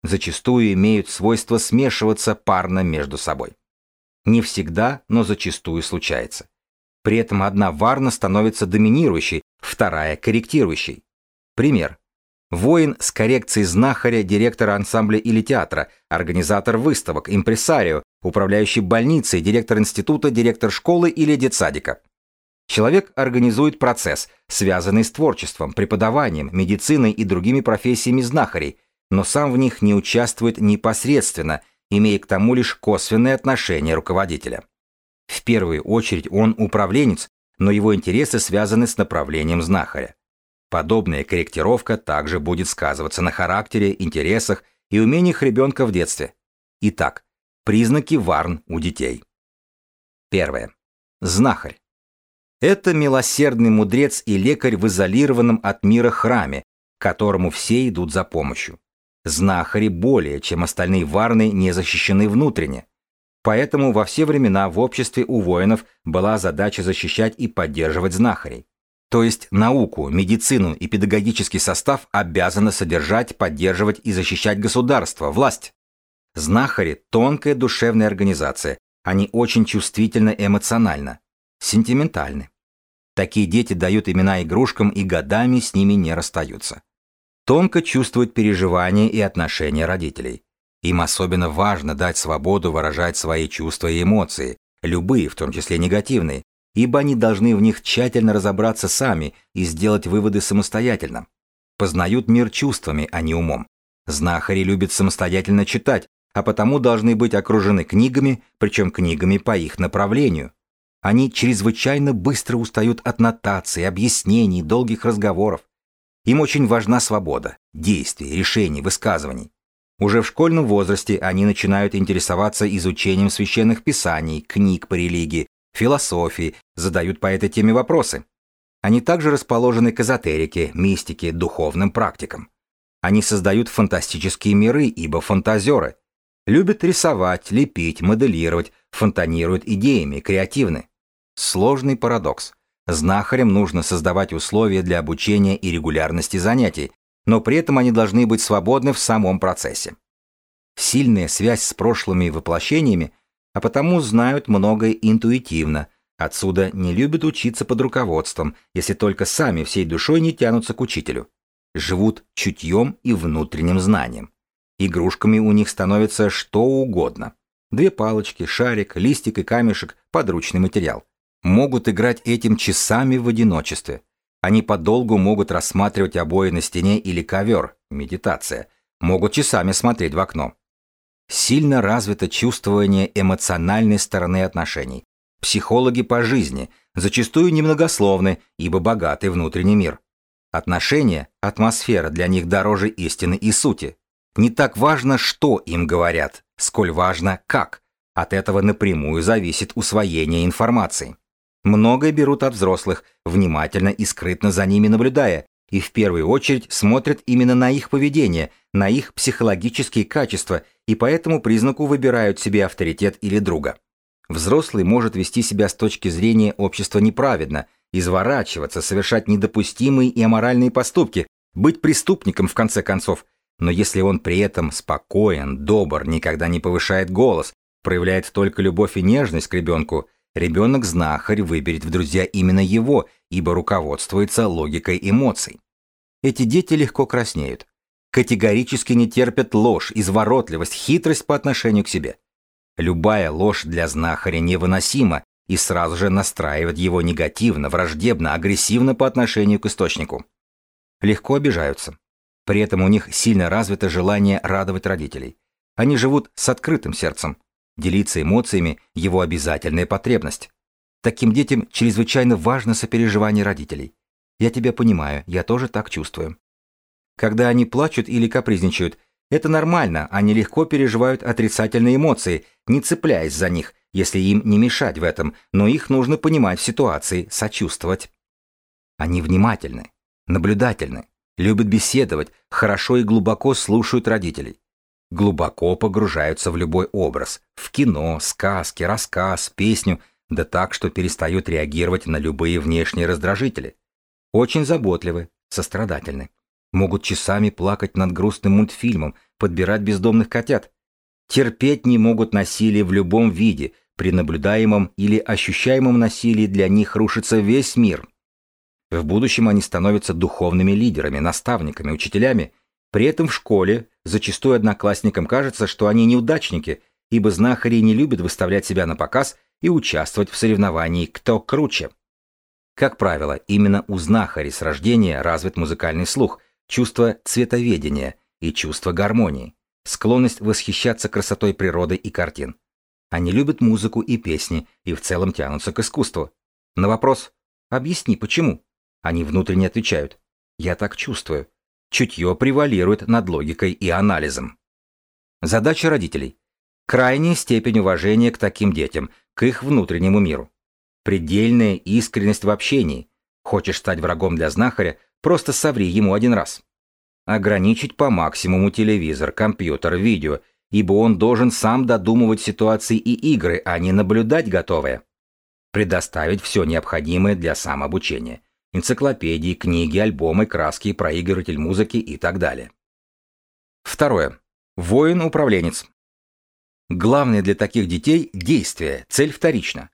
Speaker 1: зачастую имеют свойство смешиваться парно между собой. Не всегда, но зачастую случается. При этом одна варна становится доминирующей, вторая – корректирующей. Пример. Воин с коррекцией знахаря, директора ансамбля или театра, организатор выставок, импресарио, управляющий больницей, директор института, директор школы или детсадика. Человек организует процесс, связанный с творчеством, преподаванием, медициной и другими профессиями знахарей, но сам в них не участвует непосредственно, имея к тому лишь косвенное отношение руководителя. В первую очередь он управленец, но его интересы связаны с направлением знахаря. Подобная корректировка также будет сказываться на характере, интересах и умениях ребенка в детстве. Итак, признаки варн у детей. Первое. Знахарь. Это милосердный мудрец и лекарь в изолированном от мира храме, которому все идут за помощью. Знахари более, чем остальные варны, не защищены внутренне. Поэтому во все времена в обществе у воинов была задача защищать и поддерживать знахарей. То есть науку, медицину и педагогический состав обязаны содержать, поддерживать и защищать государство, власть. Знахари – тонкая душевная организация, они очень чувствительны эмоционально, сентиментальны. Такие дети дают имена игрушкам и годами с ними не расстаются. Тонко чувствуют переживания и отношения родителей. Им особенно важно дать свободу выражать свои чувства и эмоции, любые, в том числе негативные, ибо они должны в них тщательно разобраться сами и сделать выводы самостоятельно. Познают мир чувствами, а не умом. Знахари любят самостоятельно читать, а потому должны быть окружены книгами, причем книгами по их направлению. Они чрезвычайно быстро устают от нотаций, объяснений, долгих разговоров. Им очень важна свобода, действий, решений, высказываний. Уже в школьном возрасте они начинают интересоваться изучением священных писаний, книг по религии, философии, задают по этой теме вопросы. Они также расположены к эзотерике, мистике, духовным практикам. Они создают фантастические миры, ибо фантазеры. Любят рисовать, лепить, моделировать, фонтанируют идеями, креативны. Сложный парадокс. Знахарям нужно создавать условия для обучения и регулярности занятий, но при этом они должны быть свободны в самом процессе. Сильная связь с прошлыми воплощениями а потому знают многое интуитивно, отсюда не любят учиться под руководством, если только сами всей душой не тянутся к учителю. Живут чутьем и внутренним знанием. Игрушками у них становится что угодно. Две палочки, шарик, листик и камешек, подручный материал. Могут играть этим часами в одиночестве. Они подолгу могут рассматривать обои на стене или ковер, медитация. Могут часами смотреть в окно. Сильно развито чувствование эмоциональной стороны отношений. Психологи по жизни зачастую немногословны, ибо богатый внутренний мир. Отношения, атмосфера для них дороже истины и сути. Не так важно, что им говорят, сколь важно, как. От этого напрямую зависит усвоение информации. Многое берут от взрослых, внимательно и скрытно за ними наблюдая, и в первую очередь смотрят именно на их поведение, на их психологические качества и по этому признаку выбирают себе авторитет или друга. Взрослый может вести себя с точки зрения общества неправедно, изворачиваться, совершать недопустимые и аморальные поступки, быть преступником в конце концов, но если он при этом спокоен, добр, никогда не повышает голос, проявляет только любовь и нежность к ребенку, ребенок-знахарь выберет в друзья именно его, ибо руководствуется логикой эмоций. Эти дети легко краснеют, категорически не терпят ложь, изворотливость, хитрость по отношению к себе. Любая ложь для знахаря невыносима и сразу же настраивает его негативно, враждебно, агрессивно по отношению к источнику. Легко обижаются. При этом у них сильно развито желание радовать родителей. Они живут с открытым сердцем. Делиться эмоциями – его обязательная потребность. Таким детям чрезвычайно важно сопереживание родителей. Я тебя понимаю, я тоже так чувствую. Когда они плачут или капризничают – это нормально, они легко переживают отрицательные эмоции, не цепляясь за них, если им не мешать в этом, но их нужно понимать в ситуации, сочувствовать. Они внимательны, наблюдательны, любят беседовать, хорошо и глубоко слушают родителей. Глубоко погружаются в любой образ, в кино, сказки, рассказ, песню, да так, что перестают реагировать на любые внешние раздражители. Очень заботливы, сострадательны. Могут часами плакать над грустным мультфильмом, подбирать бездомных котят. Терпеть не могут насилие в любом виде, при наблюдаемом или ощущаемом насилии для них рушится весь мир. В будущем они становятся духовными лидерами, наставниками, учителями. При этом в школе зачастую одноклассникам кажется, что они неудачники, ибо знахари не любят выставлять себя на показ и участвовать в соревновании «кто круче». Как правило, именно у знахарей с рождения развит музыкальный слух – чувство цветоведения и чувство гармонии, склонность восхищаться красотой природы и картин. Они любят музыку и песни и в целом тянутся к искусству. На вопрос «Объясни, почему?» они внутренне отвечают «Я так чувствую». Чутье превалирует над логикой и анализом. Задача родителей. Крайняя степень уважения к таким детям, к их внутреннему миру. Предельная искренность в общении. Хочешь стать врагом для знахаря, Просто соври ему один раз. Ограничить по максимуму телевизор, компьютер, видео, ибо он должен сам додумывать ситуации и игры, а не наблюдать готовое. Предоставить все необходимое для самообучения. Энциклопедии, книги, альбомы, краски, проигрыватель музыки и так далее. Второе. Воин-управленец. Главное для таких детей – действие, цель вторична.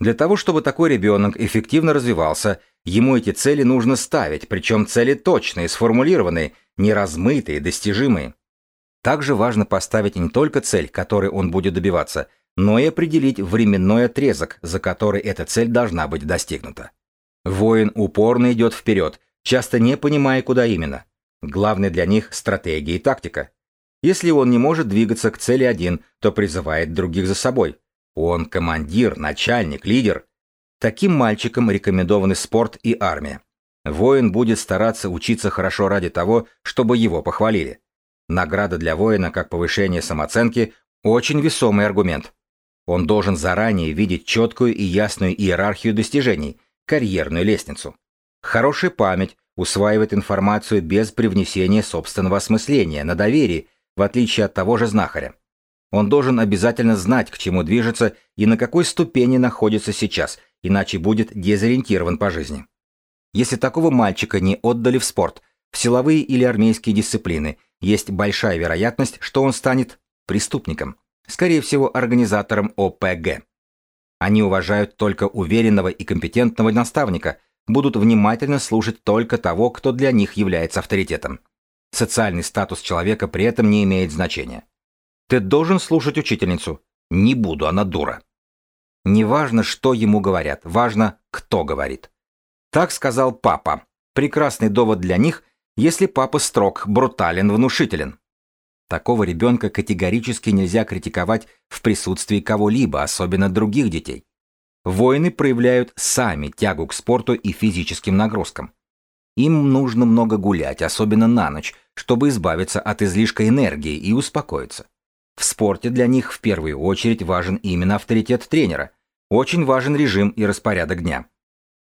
Speaker 1: Для того, чтобы такой ребенок эффективно развивался – Ему эти цели нужно ставить, причем цели точные, сформулированные, не размытые, достижимые. Также важно поставить не только цель, которой он будет добиваться, но и определить временной отрезок, за который эта цель должна быть достигнута. Воин упорно идет вперед, часто не понимая, куда именно. Главное для них – стратегия и тактика. Если он не может двигаться к цели один, то призывает других за собой. Он командир, начальник, лидер – Таким мальчикам рекомендованы спорт и армия. Воин будет стараться учиться хорошо ради того, чтобы его похвалили. Награда для воина как повышение самооценки – очень весомый аргумент. Он должен заранее видеть четкую и ясную иерархию достижений, карьерную лестницу. Хорошая память усваивает информацию без привнесения собственного осмысления, на доверии, в отличие от того же знахаря. Он должен обязательно знать, к чему движется и на какой ступени находится сейчас, иначе будет дезориентирован по жизни. Если такого мальчика не отдали в спорт, в силовые или армейские дисциплины, есть большая вероятность, что он станет преступником, скорее всего, организатором ОПГ. Они уважают только уверенного и компетентного наставника, будут внимательно слушать только того, кто для них является авторитетом. Социальный статус человека при этом не имеет значения. Ты должен слушать учительницу. Не буду, она дура. Не важно, что ему говорят, важно, кто говорит. Так сказал папа. Прекрасный довод для них, если папа строг, брутален, внушителен. Такого ребенка категорически нельзя критиковать в присутствии кого-либо, особенно других детей. Воины проявляют сами тягу к спорту и физическим нагрузкам. Им нужно много гулять, особенно на ночь, чтобы избавиться от излишка энергии и успокоиться. В спорте для них в первую очередь важен именно авторитет тренера. Очень важен режим и распорядок дня.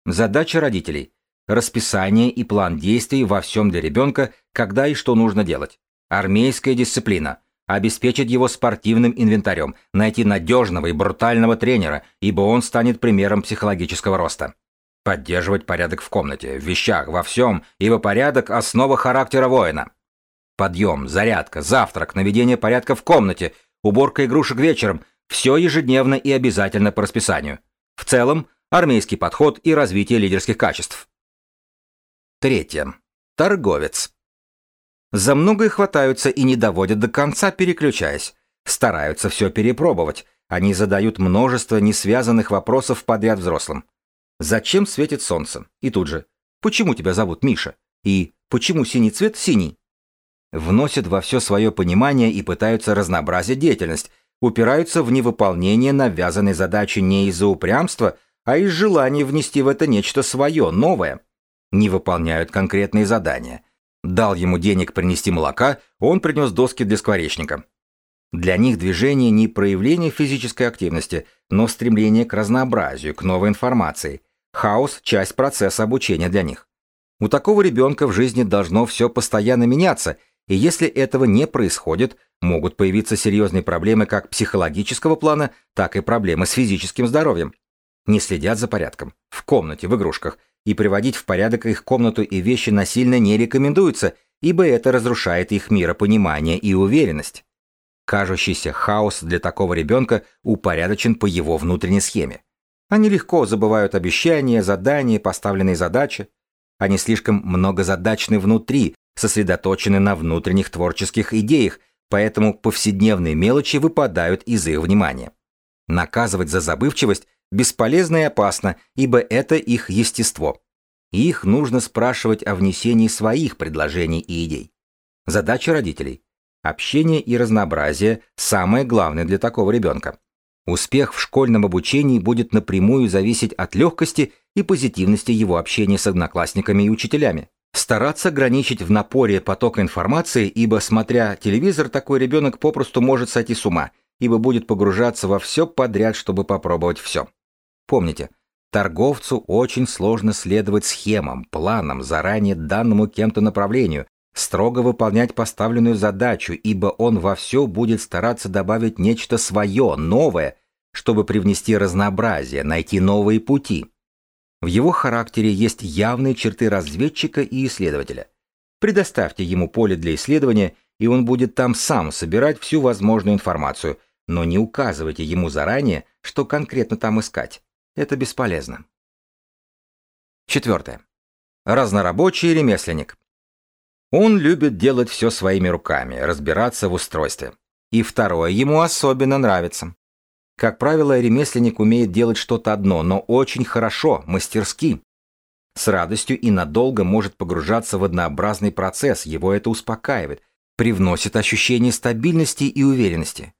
Speaker 1: Задача родителей – расписание и план действий во всем для ребенка, когда и что нужно делать. Армейская дисциплина – обеспечить его спортивным инвентарем, найти надежного и брутального тренера, ибо он станет примером психологического роста. Поддерживать порядок в комнате, в вещах, во всем, ибо порядок – основа характера воина. Подъем, зарядка, завтрак, наведение порядка в комнате, уборка игрушек вечером – все ежедневно и обязательно по расписанию. В целом, армейский подход и развитие лидерских качеств. Третье. Торговец. За многое хватаются и не доводят до конца, переключаясь. Стараются все перепробовать. Они задают множество несвязанных вопросов подряд взрослым. Зачем светит солнце? И тут же. Почему тебя зовут Миша? И почему синий цвет синий? Вносят во все свое понимание и пытаются разнообразить деятельность, упираются в невыполнение навязанной задачи не из-за упрямства, а из желания внести в это нечто свое, новое. Не выполняют конкретные задания. Дал ему денег принести молока, он принес доски для скворечника. Для них движение не проявление физической активности, но стремление к разнообразию, к новой информации. Хаос – часть процесса обучения для них. У такого ребенка в жизни должно все постоянно меняться, и если этого не происходит, могут появиться серьезные проблемы как психологического плана, так и проблемы с физическим здоровьем. Не следят за порядком, в комнате, в игрушках, и приводить в порядок их комнату и вещи насильно не рекомендуется, ибо это разрушает их миропонимание и уверенность. Кажущийся хаос для такого ребенка упорядочен по его внутренней схеме. Они легко забывают обещания, задания, поставленные задачи. Они слишком многозадачны внутри, сосредоточены на внутренних творческих идеях, поэтому повседневные мелочи выпадают из их внимания. Наказывать за забывчивость бесполезно и опасно, ибо это их естество. их нужно спрашивать о внесении своих предложений и идей. Задача родителей Общение и разнообразие – самое главное для такого ребенка. Успех в школьном обучении будет напрямую зависеть от легкости и позитивности его общения с одноклассниками и учителями. Стараться ограничить в напоре потока информации, ибо, смотря телевизор, такой ребенок попросту может сойти с ума, ибо будет погружаться во все подряд, чтобы попробовать все. Помните, торговцу очень сложно следовать схемам, планам, заранее данному кем-то направлению, строго выполнять поставленную задачу, ибо он во все будет стараться добавить нечто свое, новое, чтобы привнести разнообразие, найти новые пути. В его характере есть явные черты разведчика и исследователя. Предоставьте ему поле для исследования, и он будет там сам собирать всю возможную информацию, но не указывайте ему заранее, что конкретно там искать. Это бесполезно. Четвертое. Разнорабочий ремесленник. Он любит делать все своими руками, разбираться в устройстве. И второе ему особенно нравится. Как правило, ремесленник умеет делать что-то одно, но очень хорошо, мастерски. С радостью и надолго может погружаться в однообразный процесс, его это успокаивает, привносит ощущение стабильности и уверенности.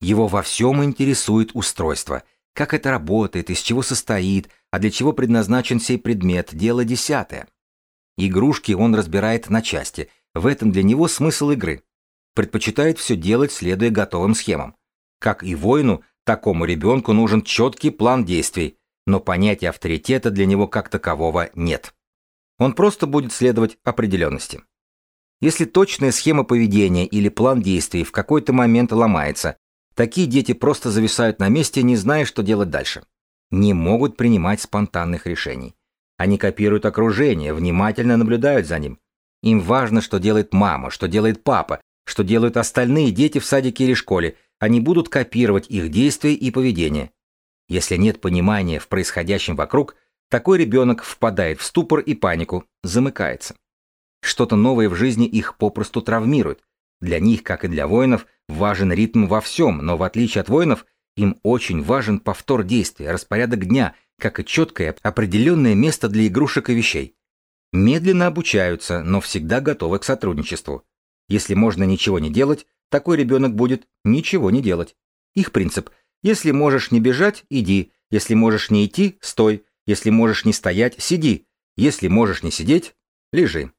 Speaker 1: Его во всем интересует устройство, как это работает, из чего состоит, а для чего предназначен сей предмет, дело десятое. Игрушки он разбирает на части, в этом для него смысл игры. Предпочитает все делать, следуя готовым схемам. Как и воину, такому ребенку нужен четкий план действий, но понятия авторитета для него как такового нет. Он просто будет следовать определенности. Если точная схема поведения или план действий в какой-то момент ломается, такие дети просто зависают на месте, не зная, что делать дальше. Не могут принимать спонтанных решений. Они копируют окружение, внимательно наблюдают за ним. Им важно, что делает мама, что делает папа, что делают остальные дети в садике или школе. Они будут копировать их действия и поведение. Если нет понимания в происходящем вокруг, такой ребенок впадает в ступор и панику, замыкается. Что-то новое в жизни их попросту травмирует. Для них, как и для воинов, важен ритм во всем, но в отличие от воинов, им очень важен повтор действия, распорядок дня, как и четкое определенное место для игрушек и вещей. Медленно обучаются, но всегда готовы к сотрудничеству. Если можно ничего не делать, такой ребенок будет ничего не делать. Их принцип – если можешь не бежать, иди, если можешь не идти, стой, если можешь не стоять, сиди, если можешь не сидеть, лежи.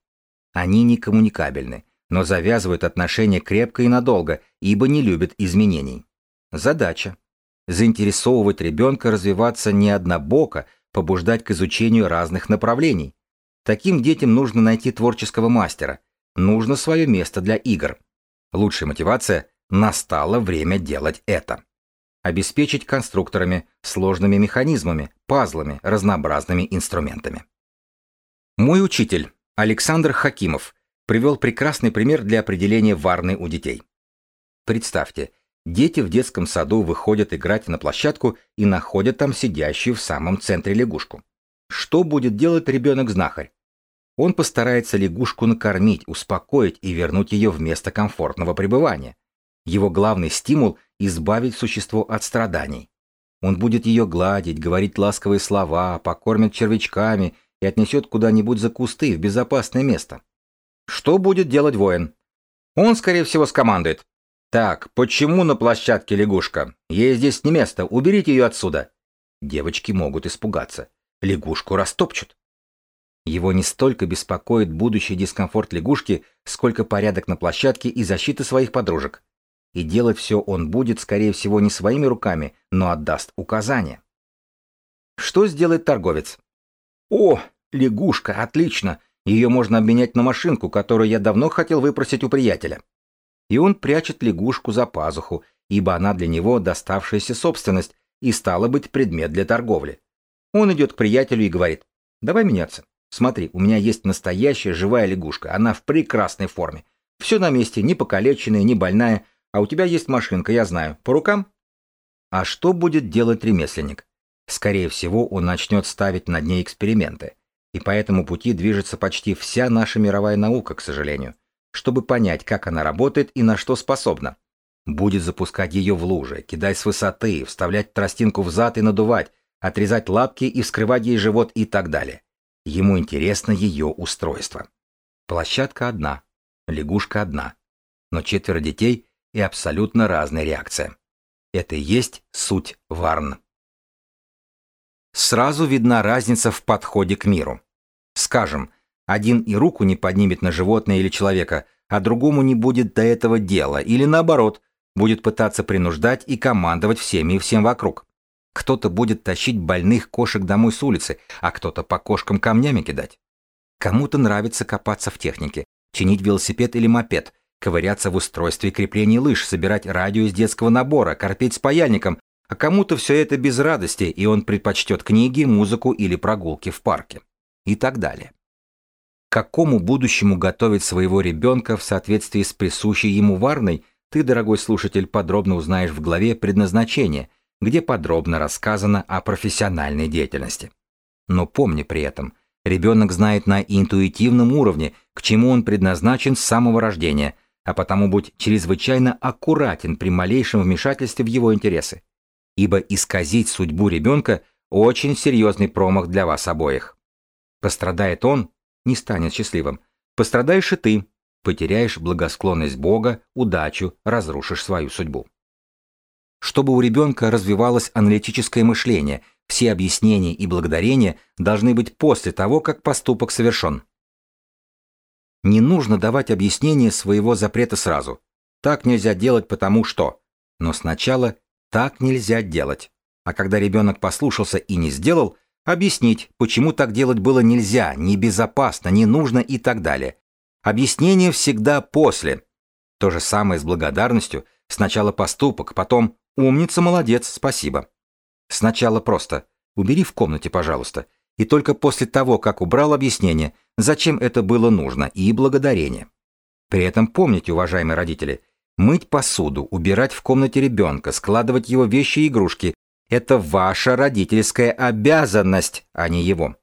Speaker 1: Они не коммуникабельны, но завязывают отношения крепко и надолго, ибо не любят изменений. Задача заинтересовывать ребенка развиваться не однобоко, побуждать к изучению разных направлений. Таким детям нужно найти творческого мастера, нужно свое место для игр. Лучшая мотивация – настало время делать это. Обеспечить конструкторами, сложными механизмами, пазлами, разнообразными инструментами. Мой учитель, Александр Хакимов, привел прекрасный пример для определения варны у детей. Представьте, Дети в детском саду выходят играть на площадку и находят там сидящую в самом центре лягушку. Что будет делать ребенок-знахарь? Он постарается лягушку накормить, успокоить и вернуть ее в место комфортного пребывания. Его главный стимул – избавить существо от страданий. Он будет ее гладить, говорить ласковые слова, покормит червячками и отнесет куда-нибудь за кусты в безопасное место. Что будет делать воин? Он, скорее всего, скомандует. «Так, почему на площадке лягушка? Ей здесь не место, уберите ее отсюда». Девочки могут испугаться. Лягушку растопчут. Его не столько беспокоит будущий дискомфорт лягушки, сколько порядок на площадке и защита своих подружек. И делать все он будет, скорее всего, не своими руками, но отдаст указания. Что сделает торговец? О, лягушка, отлично! Ее можно обменять на машинку, которую я давно хотел выпросить у приятеля. И он прячет лягушку за пазуху, ибо она для него доставшаяся собственность и стала быть предмет для торговли. Он идет к приятелю и говорит, давай меняться. Смотри, у меня есть настоящая живая лягушка, она в прекрасной форме. Все на месте, не покалеченная, не больная, а у тебя есть машинка, я знаю. По рукам? А что будет делать ремесленник? Скорее всего, он начнет ставить над ней эксперименты. И по этому пути движется почти вся наша мировая наука, к сожалению, чтобы понять, как она работает и на что способна. Будет запускать ее в лужи, кидать с высоты, вставлять тростинку в зад и надувать, отрезать лапки и вскрывать ей живот и так далее. Ему интересно ее устройство. Площадка одна, лягушка одна, но четверо детей и абсолютно разная реакция. Это и есть суть Варн. Сразу видна разница в подходе к миру. Скажем, один и руку не поднимет на животное или человека, а другому не будет до этого дела, или наоборот, будет пытаться принуждать и командовать всеми и всем вокруг. Кто-то будет тащить больных кошек домой с улицы, а кто-то по кошкам камнями кидать. Кому-то нравится копаться в технике, чинить велосипед или мопед, ковыряться в устройстве крепления лыж, собирать радио из детского набора, корпеть с паяльником, а кому-то все это без радости, и он предпочтет книги, музыку или прогулки в парке. И так далее. К какому будущему готовить своего ребенка в соответствии с присущей ему варной, ты, дорогой слушатель, подробно узнаешь в главе «Предназначение», где подробно рассказано о профессиональной деятельности. Но помни при этом, ребенок знает на интуитивном уровне, к чему он предназначен с самого рождения, а потому будь чрезвычайно аккуратен при малейшем вмешательстве в его интересы. Ибо исказить судьбу ребенка – очень серьезный промах для вас обоих. Пострадает он – не станет счастливым. Пострадаешь и ты – потеряешь благосклонность Бога, удачу, разрушишь свою судьбу. Чтобы у ребенка развивалось аналитическое мышление, все объяснения и благодарения должны быть после того, как поступок совершен. Не нужно давать объяснение своего запрета сразу. Так нельзя делать потому что. Но сначала так нельзя делать. А когда ребенок послушался и не сделал, объяснить, почему так делать было нельзя, небезопасно, не нужно и так далее. Объяснение всегда после. То же самое с благодарностью. Сначала поступок, потом Умница, молодец, спасибо. Сначала просто. Убери в комнате, пожалуйста. И только после того, как убрал объяснение, зачем это было нужно, и благодарение. При этом помните, уважаемые родители, мыть посуду, убирать в комнате ребенка, складывать его вещи и игрушки – это ваша родительская обязанность, а не его.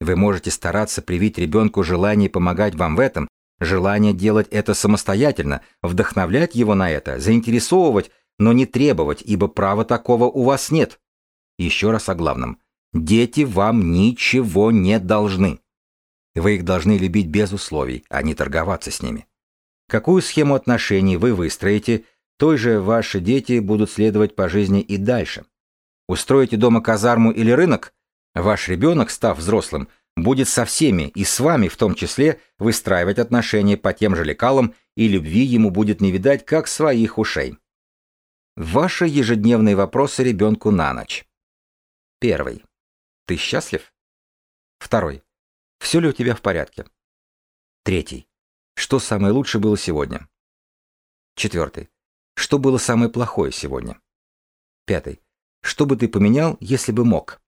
Speaker 1: Вы можете стараться привить ребенку желание помогать вам в этом, желание делать это самостоятельно, вдохновлять его на это, заинтересовывать, но не требовать, ибо права такого у вас нет. Еще раз о главном. Дети вам ничего не должны. Вы их должны любить без условий, а не торговаться с ними. Какую схему отношений вы выстроите, той же ваши дети будут следовать по жизни и дальше. Устроите дома казарму или рынок? Ваш ребенок, став взрослым, будет со всеми, и с вами в том числе, выстраивать отношения по тем же лекалам, и любви ему будет не видать, как своих ушей. Ваши ежедневные вопросы ребенку на ночь. Первый. Ты счастлив? Второй. Все ли у тебя в порядке? Третий. Что самое лучшее было сегодня? Четвертый. Что было самое плохое сегодня? Пятый. Что бы ты поменял, если бы мог?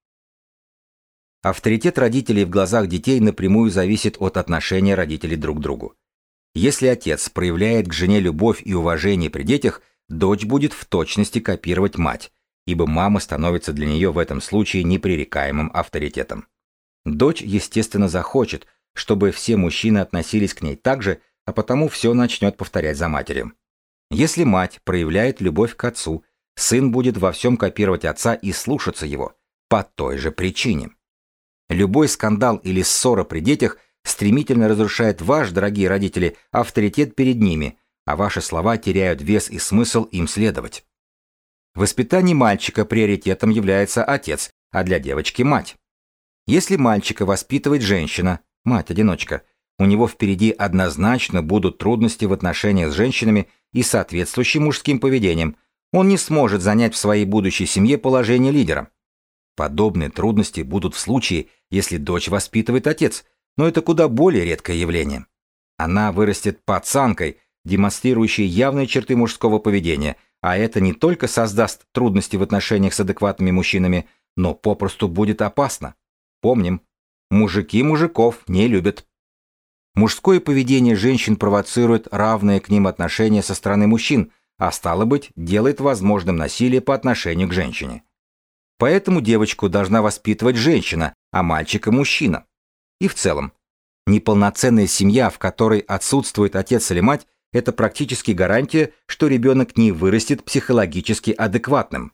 Speaker 1: Авторитет родителей в глазах детей напрямую зависит от отношения родителей друг к другу. Если отец проявляет к жене любовь и уважение при детях, дочь будет в точности копировать мать, ибо мама становится для нее в этом случае непререкаемым авторитетом. Дочь, естественно, захочет, чтобы все мужчины относились к ней так же, а потому все начнет повторять за матерью. Если мать проявляет любовь к отцу, сын будет во всем копировать отца и слушаться его, по той же причине. Любой скандал или ссора при детях стремительно разрушает ваш, дорогие родители, авторитет перед ними, а ваши слова теряют вес и смысл им следовать. В воспитании мальчика приоритетом является отец, а для девочки – мать. Если мальчика воспитывает женщина, мать-одиночка, у него впереди однозначно будут трудности в отношениях с женщинами и соответствующим мужским поведением. Он не сможет занять в своей будущей семье положение лидера. Подобные трудности будут в случае, если дочь воспитывает отец, но это куда более редкое явление. Она вырастет пацанкой, демонстрирующей явные черты мужского поведения, а это не только создаст трудности в отношениях с адекватными мужчинами, но попросту будет опасно. Помним, мужики мужиков не любят. Мужское поведение женщин провоцирует равное к ним отношение со стороны мужчин, а стало быть, делает возможным насилие по отношению к женщине. Поэтому девочку должна воспитывать женщина, а мальчика мужчина. И в целом, неполноценная семья, в которой отсутствует отец или мать, это практически гарантия, что ребенок не вырастет психологически адекватным.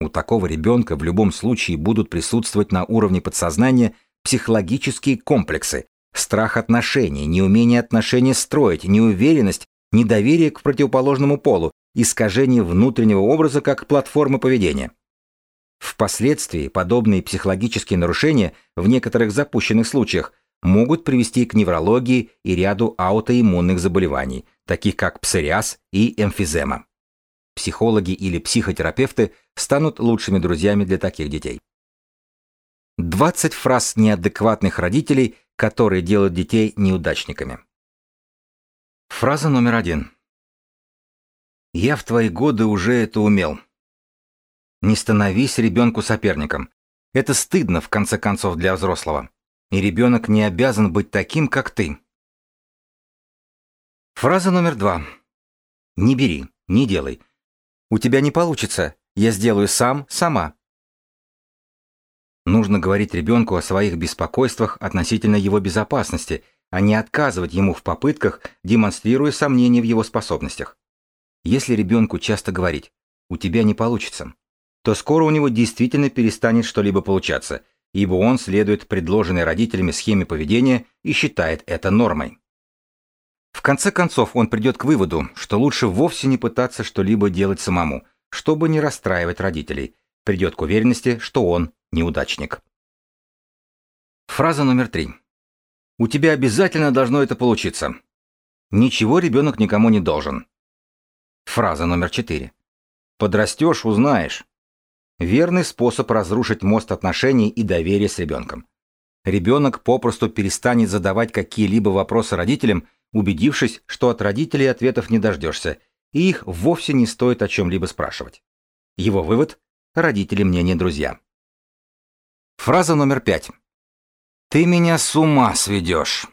Speaker 1: У такого ребенка в любом случае будут присутствовать на уровне подсознания психологические комплексы, страх отношений, неумение отношения строить, неуверенность, недоверие к противоположному полу, искажение внутреннего образа как платформы поведения. Впоследствии подобные психологические нарушения в некоторых запущенных случаях могут привести к неврологии и ряду аутоиммунных заболеваний, таких как псориаз и эмфизема. Психологи или психотерапевты станут лучшими друзьями для таких детей. 20 фраз неадекватных родителей, которые делают детей неудачниками. Фраза номер один. «Я в твои годы уже это умел». Не становись ребенку соперником. Это стыдно, в конце концов, для взрослого. И ребенок не обязан быть таким, как ты. Фраза номер два. Не бери, не делай. У тебя не получится. Я сделаю сам, сама. Нужно говорить ребенку о своих беспокойствах относительно его безопасности, а не отказывать ему в попытках, демонстрируя сомнения в его способностях. Если ребенку часто говорить «у тебя не получится», то скоро у него действительно перестанет что-либо получаться, ибо он следует предложенной родителями схеме поведения и считает это нормой. В конце концов он придет к выводу, что лучше вовсе не пытаться что-либо делать самому, чтобы не расстраивать родителей, придет к уверенности, что он неудачник. Фраза номер три. У тебя обязательно должно это получиться. Ничего ребенок никому не должен. Фраза номер четыре. Подрастешь, узнаешь. Верный способ разрушить мост отношений и доверия с ребенком. Ребенок попросту перестанет задавать какие-либо вопросы родителям, убедившись, что от родителей ответов не дождешься, и их вовсе не стоит о чем-либо спрашивать. Его вывод – родители мне не друзья. Фраза номер пять. «Ты меня с ума сведешь».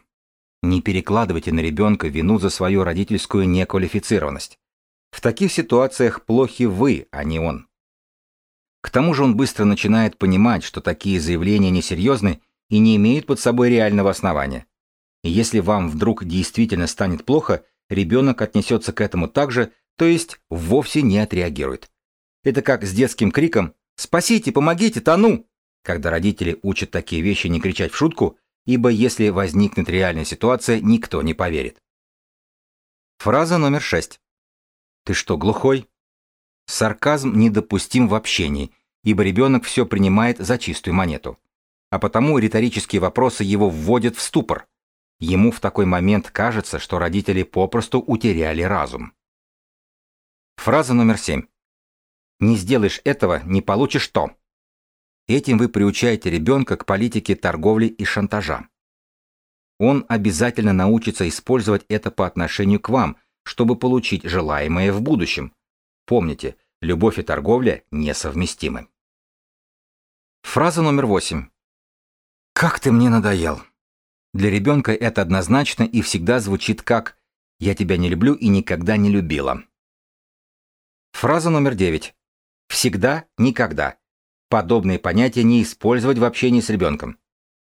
Speaker 1: Не перекладывайте на ребенка вину за свою родительскую неквалифицированность. В таких ситуациях плохи вы, а не он. К тому же он быстро начинает понимать, что такие заявления несерьезны и не имеют под собой реального основания. И если вам вдруг действительно станет плохо, ребенок отнесется к этому так же, то есть вовсе не отреагирует. Это как с детским криком «Спасите, помогите, тону!» Когда родители учат такие вещи не кричать в шутку, ибо если возникнет реальная ситуация, никто не поверит. Фраза номер шесть. «Ты что, глухой?» Сарказм недопустим в общении, ибо ребенок все принимает за чистую монету. А потому риторические вопросы его вводят в ступор. Ему в такой момент кажется, что родители попросту утеряли разум. Фраза номер семь. «Не сделаешь этого, не получишь то». Этим вы приучаете ребенка к политике торговли и шантажа. Он обязательно научится использовать это по отношению к вам, чтобы получить желаемое в будущем, Помните, любовь и торговля несовместимы. Фраза номер восемь. «Как ты мне надоел!» Для ребенка это однозначно и всегда звучит как «я тебя не люблю и никогда не любила». Фраза номер девять. Всегда, никогда. Подобные понятия не использовать в общении с ребенком.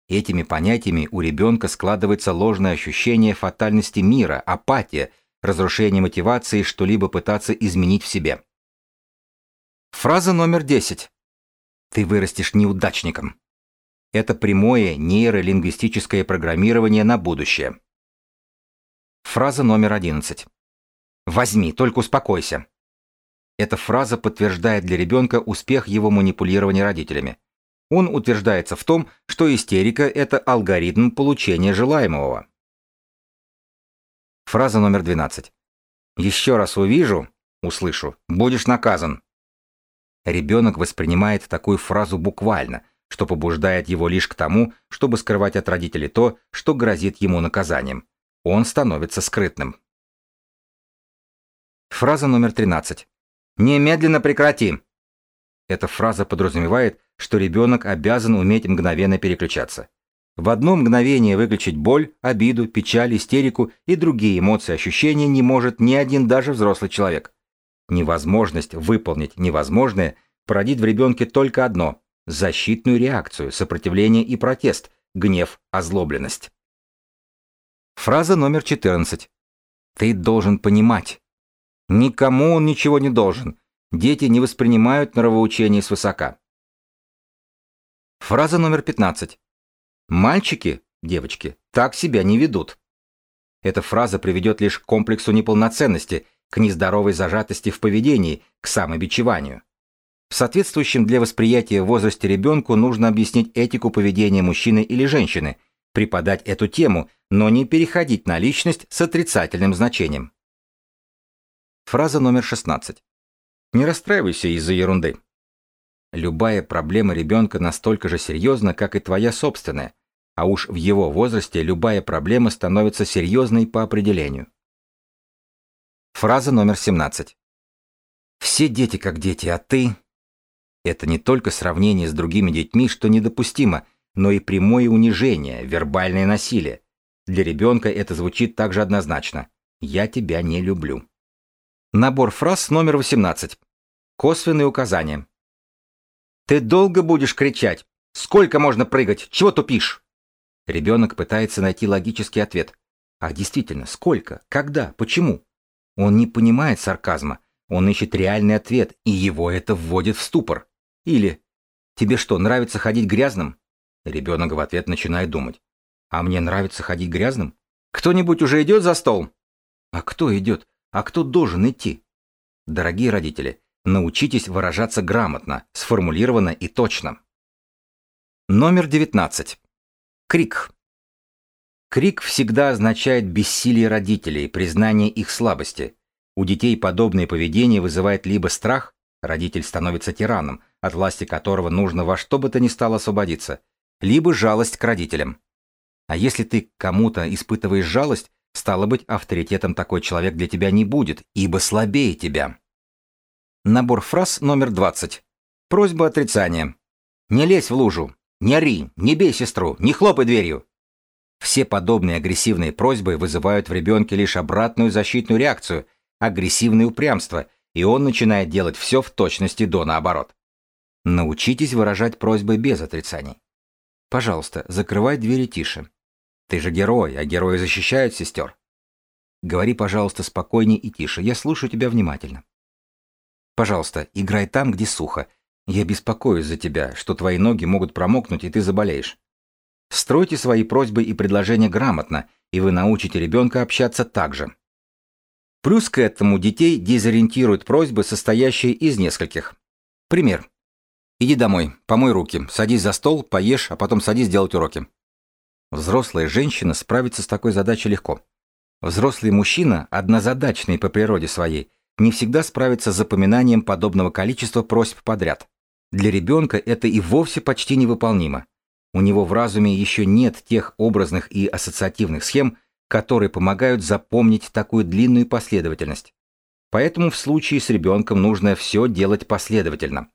Speaker 1: Этими понятиями у ребенка складывается ложное ощущение фатальности мира, апатия, разрушение мотивации что-либо пытаться изменить в себе. Фраза номер 10. Ты вырастешь неудачником. Это прямое нейролингвистическое программирование на будущее. Фраза номер 11. Возьми, только успокойся. Эта фраза подтверждает для ребенка успех его манипулирования родителями. Он утверждается в том, что истерика – это алгоритм получения желаемого. Фраза номер 12. «Еще раз увижу, услышу, будешь наказан». Ребенок воспринимает такую фразу буквально, что побуждает его лишь к тому, чтобы скрывать от родителей то, что грозит ему наказанием. Он становится скрытным. Фраза номер 13. «Немедленно прекрати!» Эта фраза подразумевает, что ребенок обязан уметь мгновенно переключаться. В одно мгновение выключить боль, обиду, печаль, истерику и другие эмоции ощущения не может ни один даже взрослый человек. Невозможность выполнить невозможное породит в ребенке только одно – защитную реакцию, сопротивление и протест, гнев, озлобленность. Фраза номер 14. Ты должен понимать. Никому он ничего не должен. Дети не воспринимают нравоучение свысока. Фраза номер 15. Мальчики, девочки, так себя не ведут. Эта фраза приведет лишь к комплексу неполноценности, к нездоровой зажатости в поведении, к самобичеванию. В соответствующем для восприятия возрасте ребенку нужно объяснить этику поведения мужчины или женщины, преподать эту тему, но не переходить на личность с отрицательным значением. Фраза номер 16. Не расстраивайся из-за ерунды. Любая проблема ребенка настолько же серьезна, как и твоя собственная, а уж в его возрасте любая проблема становится серьезной по определению. Фраза номер 17. Все дети как дети, а ты... Это не только сравнение с другими детьми, что недопустимо, но и прямое унижение, вербальное насилие. Для ребенка это звучит также однозначно. «Я тебя не люблю». Набор фраз номер 18. Косвенные указания. Ты долго будешь кричать? Сколько можно прыгать? Чего тупишь? Ребенок пытается найти логический ответ. А действительно, сколько? Когда? Почему? Он не понимает сарказма. Он ищет реальный ответ, и его это вводит в ступор. Или «Тебе что, нравится ходить грязным?» Ребенок в ответ начинает думать. «А мне нравится ходить грязным? Кто-нибудь уже идет за стол?» «А кто идет? А кто должен идти? Дорогие родители, научитесь выражаться грамотно, сформулированно и точно. Номер 19. Крик. Крик всегда означает бессилие родителей, признание их слабости. У детей подобное поведение вызывает либо страх, родитель становится тираном, от власти которого нужно во что бы то ни стало освободиться, либо жалость к родителям. А если ты кому-то испытываешь жалость, Стало быть, авторитетом такой человек для тебя не будет, ибо слабее тебя. Набор фраз номер 20. Просьба отрицания. Не лезь в лужу. Не ори, не бей сестру, не хлопай дверью. Все подобные агрессивные просьбы вызывают в ребенке лишь обратную защитную реакцию, агрессивное упрямство, и он начинает делать все в точности до наоборот. Научитесь выражать просьбы без отрицаний. Пожалуйста, закрывай двери тише. Ты же герой, а герои защищают сестер. Говори, пожалуйста, спокойнее и тише. Я слушаю тебя внимательно. Пожалуйста, играй там, где сухо. Я беспокоюсь за тебя, что твои ноги могут промокнуть, и ты заболеешь. Стройте свои просьбы и предложения грамотно, и вы научите ребенка общаться так же. Плюс к этому детей дезориентируют просьбы, состоящие из нескольких. Пример. Иди домой, помой руки, садись за стол, поешь, а потом садись делать уроки. Взрослая женщина справится с такой задачей легко. Взрослый мужчина, однозадачный по природе своей, не всегда справится с запоминанием подобного количества просьб подряд. Для ребенка это и вовсе почти невыполнимо. У него в разуме еще нет тех образных и ассоциативных схем, которые помогают запомнить такую длинную последовательность. Поэтому в случае с ребенком нужно все делать последовательно.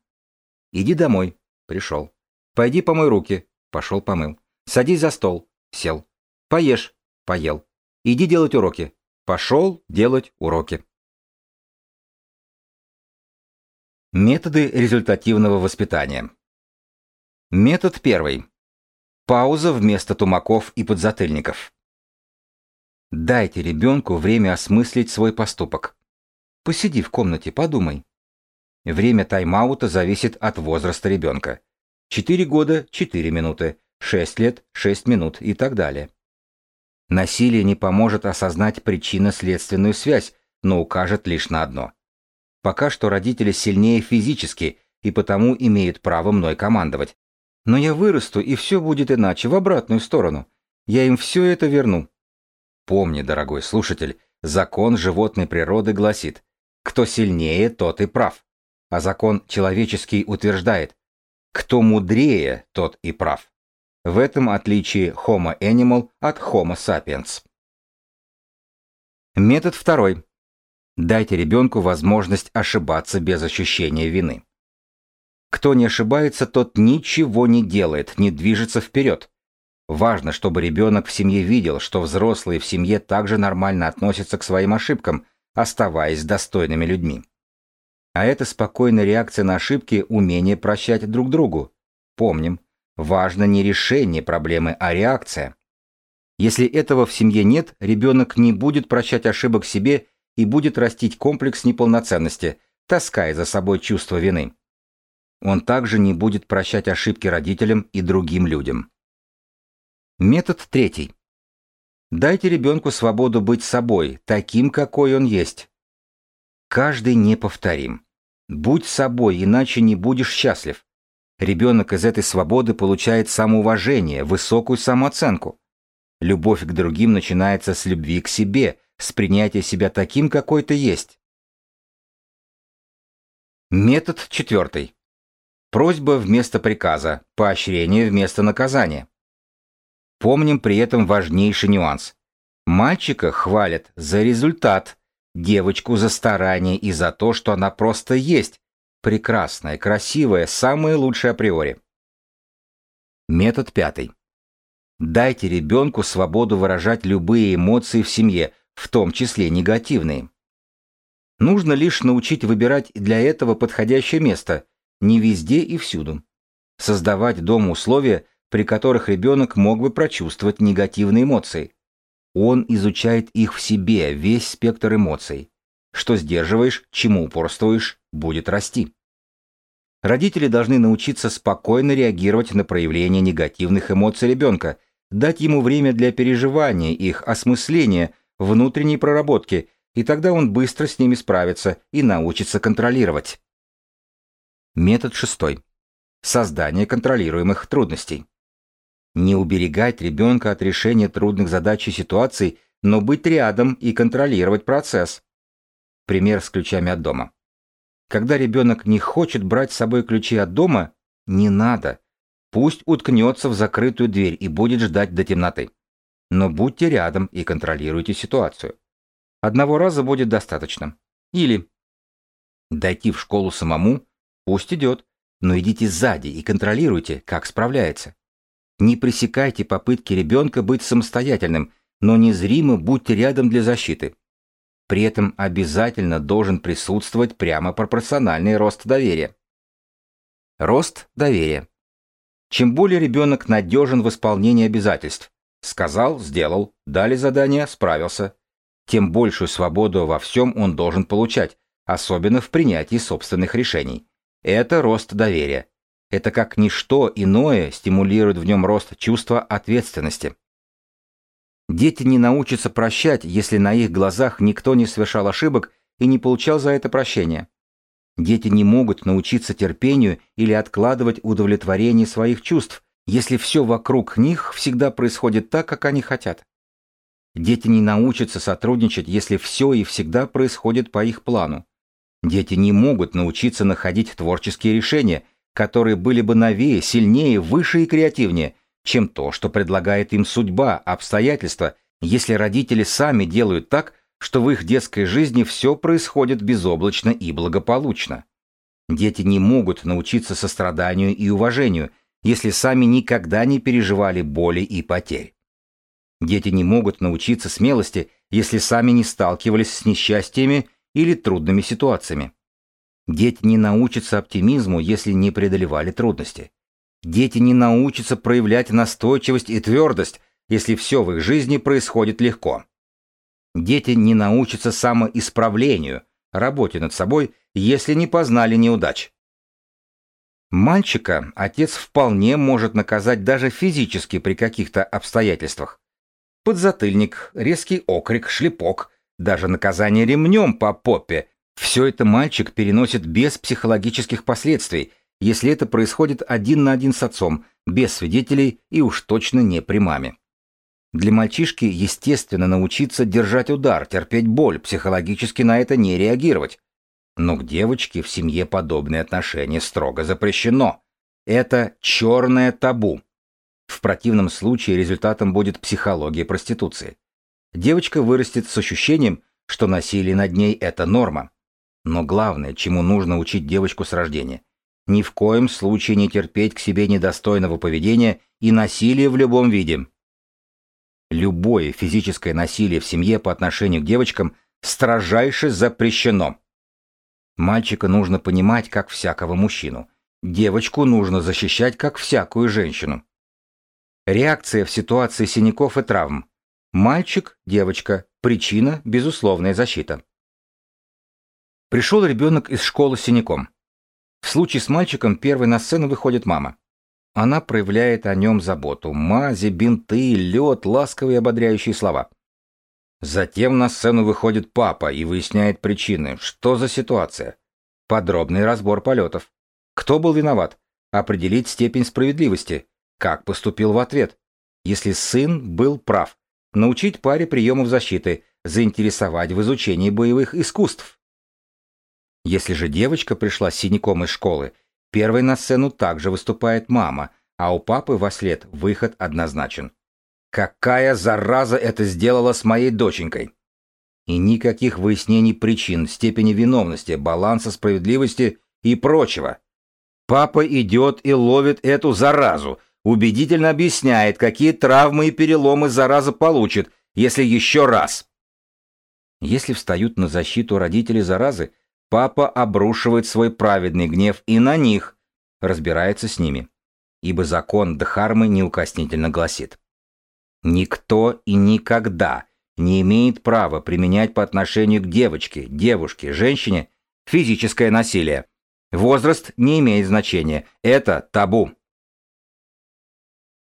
Speaker 1: Иди домой. Пришел. Пойди помой руки. Пошел помыл. Садись за стол. Сел. Поешь. Поел. Иди делать уроки. Пошел делать уроки. Методы результативного воспитания. Метод первый. Пауза вместо тумаков и подзатыльников. Дайте ребенку время осмыслить свой поступок. Посиди в комнате, подумай. Время тайм-аута зависит от возраста ребенка. 4 года – 4 минуты, 6 лет – 6 минут и так далее. Насилие не поможет осознать причинно-следственную связь, но укажет лишь на одно. Пока что родители сильнее физически и потому имеют право мной командовать. Но я вырасту, и все будет иначе, в обратную сторону. Я им все это верну. Помни, дорогой слушатель, закон животной природы гласит, кто сильнее, тот и прав. А закон человеческий утверждает, кто мудрее, тот и прав. В этом отличие Homo animal от Homo sapiens. Метод второй. Дайте ребенку возможность ошибаться без ощущения вины. Кто не ошибается, тот ничего не делает, не движется вперед. Важно, чтобы ребенок в семье видел, что взрослые в семье также нормально относятся к своим ошибкам, оставаясь достойными людьми. А это спокойная реакция на ошибки, умение прощать друг другу. Помним, важно не решение проблемы, а реакция. Если этого в семье нет, ребенок не будет прощать ошибок себе и будет растить комплекс неполноценности, таская за собой чувство вины. Он также не будет прощать ошибки родителям и другим людям. Метод третий. Дайте ребенку свободу быть собой, таким, какой он есть. Каждый неповторим. Будь собой, иначе не будешь счастлив. Ребенок из этой свободы получает самоуважение, высокую самооценку. Любовь к другим начинается с любви к себе, с принятия себя таким, какой ты есть. Метод четвертый. Просьба вместо приказа, поощрение вместо наказания. Помним при этом важнейший нюанс. Мальчика хвалят за результат, девочку за старание и за то, что она просто есть. Прекрасная, красивая, самая лучшая априори. Метод пятый. Дайте ребенку свободу выражать любые эмоции в семье, в том числе негативные. Нужно лишь научить выбирать для этого подходящее место, не везде и всюду. Создавать дома условия, при которых ребенок мог бы прочувствовать негативные эмоции. Он изучает их в себе, весь спектр эмоций. Что сдерживаешь, чему упорствуешь, будет расти. Родители должны научиться спокойно реагировать на проявление негативных эмоций ребенка, дать ему время для переживания их, осмысления, внутренней проработки, и тогда он быстро с ними справится и научится контролировать. Метод шестой. Создание контролируемых трудностей. Не уберегать ребенка от решения трудных задач и ситуаций, но быть рядом и контролировать процесс. Пример с ключами от дома. Когда ребенок не хочет брать с собой ключи от дома, не надо. Пусть уткнется в закрытую дверь и будет ждать до темноты. Но будьте рядом и контролируйте ситуацию. Одного раза будет достаточно. Или дойти в школу самому Пусть идет, но идите сзади и контролируйте, как справляется. Не пресекайте попытки ребенка быть самостоятельным, но незримо будьте рядом для защиты. При этом обязательно должен присутствовать прямо пропорциональный рост доверия. Рост доверия. Чем более ребенок надежен в исполнении обязательств, сказал, сделал, дали задание, справился, тем большую свободу во всем он должен получать, особенно в принятии собственных решений. Это рост доверия. Это как ничто иное стимулирует в нем рост чувства ответственности. Дети не научатся прощать, если на их глазах никто не совершал ошибок и не получал за это прощения. Дети не могут научиться терпению или откладывать удовлетворение своих чувств, если все вокруг них всегда происходит так, как они хотят. Дети не научатся сотрудничать, если все и всегда происходит по их плану. Дети не могут научиться находить творческие решения, которые были бы новее, сильнее, выше и креативнее, чем то, что предлагает им судьба, обстоятельства, если родители сами делают так, что в их детской жизни все происходит безоблачно и благополучно. Дети не могут научиться состраданию и уважению, если сами никогда не переживали боли и потерь. Дети не могут научиться смелости, если сами не сталкивались с несчастьями или трудными ситуациями. Дети не научатся оптимизму, если не преодолевали трудности. Дети не научатся проявлять настойчивость и твердость, если все в их жизни происходит легко. Дети не научатся самоисправлению, работе над собой, если не познали неудач. Мальчика отец вполне может наказать даже физически при каких-то обстоятельствах. Подзатыльник, резкий окрик, шлепок, даже наказание ремнем по попе – все это мальчик переносит без психологических последствий, если это происходит один на один с отцом, без свидетелей и уж точно не при маме. Для мальчишки естественно научиться держать удар, терпеть боль, психологически на это не реагировать. Но к девочке в семье подобные отношения строго запрещено. Это черное табу. В противном случае результатом будет психология проституции. Девочка вырастет с ощущением, что насилие над ней – это норма. Но главное, чему нужно учить девочку с рождения – ни в коем случае не терпеть к себе недостойного поведения и насилия в любом виде. Любое физическое насилие в семье по отношению к девочкам строжайше запрещено. Мальчика нужно понимать как всякого мужчину. Девочку нужно защищать как всякую женщину. Реакция в ситуации синяков и травм. Мальчик, девочка, причина – безусловная защита. Пришел ребенок из школы с синяком. В случае с мальчиком первой на сцену выходит мама. Она проявляет о нем заботу. Мази, бинты, лед, ласковые ободряющие слова. Затем на сцену выходит папа и выясняет причины. Что за ситуация? Подробный разбор полетов. Кто был виноват? Определить степень справедливости. Как поступил в ответ? Если сын был прав. Научить паре приемов защиты. Заинтересовать в изучении боевых искусств. Если же девочка пришла с синяком из школы, первой на сцену также выступает мама, а у папы во след выход однозначен. Какая зараза это сделала с моей доченькой? И никаких выяснений причин, степени виновности, баланса справедливости и прочего. Папа идет и ловит эту заразу, убедительно объясняет, какие травмы и переломы зараза получит, если еще раз. Если встают на защиту родители заразы, папа обрушивает свой праведный гнев и на них, разбирается с ними. Ибо закон Дхармы неукоснительно гласит. Никто и никогда не имеет права применять по отношению к девочке, девушке, женщине физическое насилие. Возраст не имеет значения. Это табу.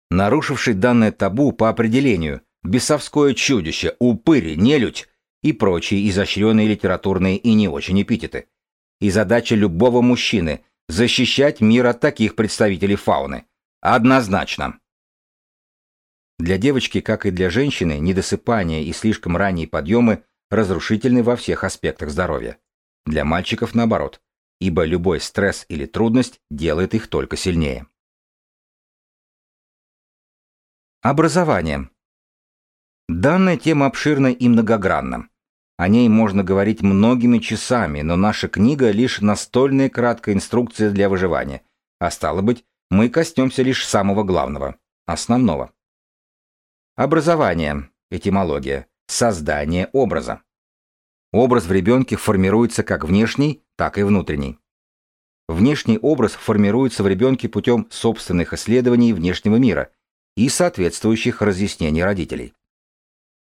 Speaker 1: Нарушивший данное табу по определению, бесовское чудище, упырь, нелюдь и прочие изощренные литературные и не очень эпитеты. И задача любого мужчины – защищать мир от таких представителей фауны. Однозначно. Для девочки, как и для женщины, недосыпание и слишком ранние подъемы разрушительны во всех аспектах здоровья. Для мальчиков наоборот, ибо любой стресс или трудность делает их только сильнее. Образование. Данная тема обширна и многогранна. О ней можно говорить многими часами, но наша книга лишь настольная краткая инструкция для выживания, а стало быть, мы коснемся лишь самого главного, основного. Образование, этимология, создание образа. Образ в ребенке формируется как внешний, так и внутренний. Внешний образ формируется в ребенке путем собственных исследований внешнего мира и соответствующих разъяснений родителей.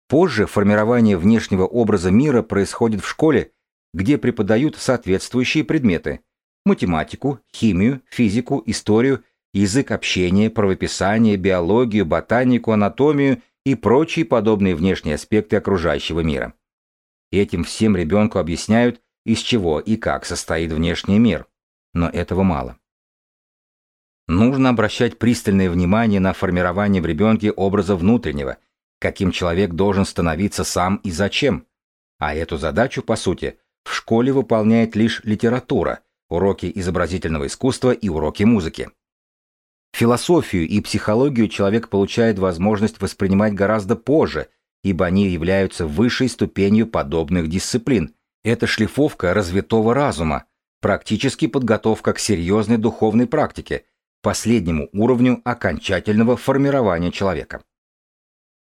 Speaker 1: Позже формирование внешнего образа мира происходит в школе, где преподают соответствующие предметы – математику, химию, физику, историю язык общения, правописание, биологию, ботанику, анатомию и прочие подобные внешние аспекты окружающего мира. Этим всем ребенку объясняют, из чего и как состоит внешний мир. Но этого мало. Нужно обращать пристальное внимание на формирование в ребенке образа внутреннего, каким человек должен становиться сам и зачем. А эту задачу, по сути, в школе выполняет лишь литература, уроки изобразительного искусства и уроки музыки. Философию и психологию человек получает возможность воспринимать гораздо позже, ибо они являются высшей ступенью подобных дисциплин. Это шлифовка развитого разума, практически подготовка к серьезной духовной практике, последнему уровню окончательного формирования человека.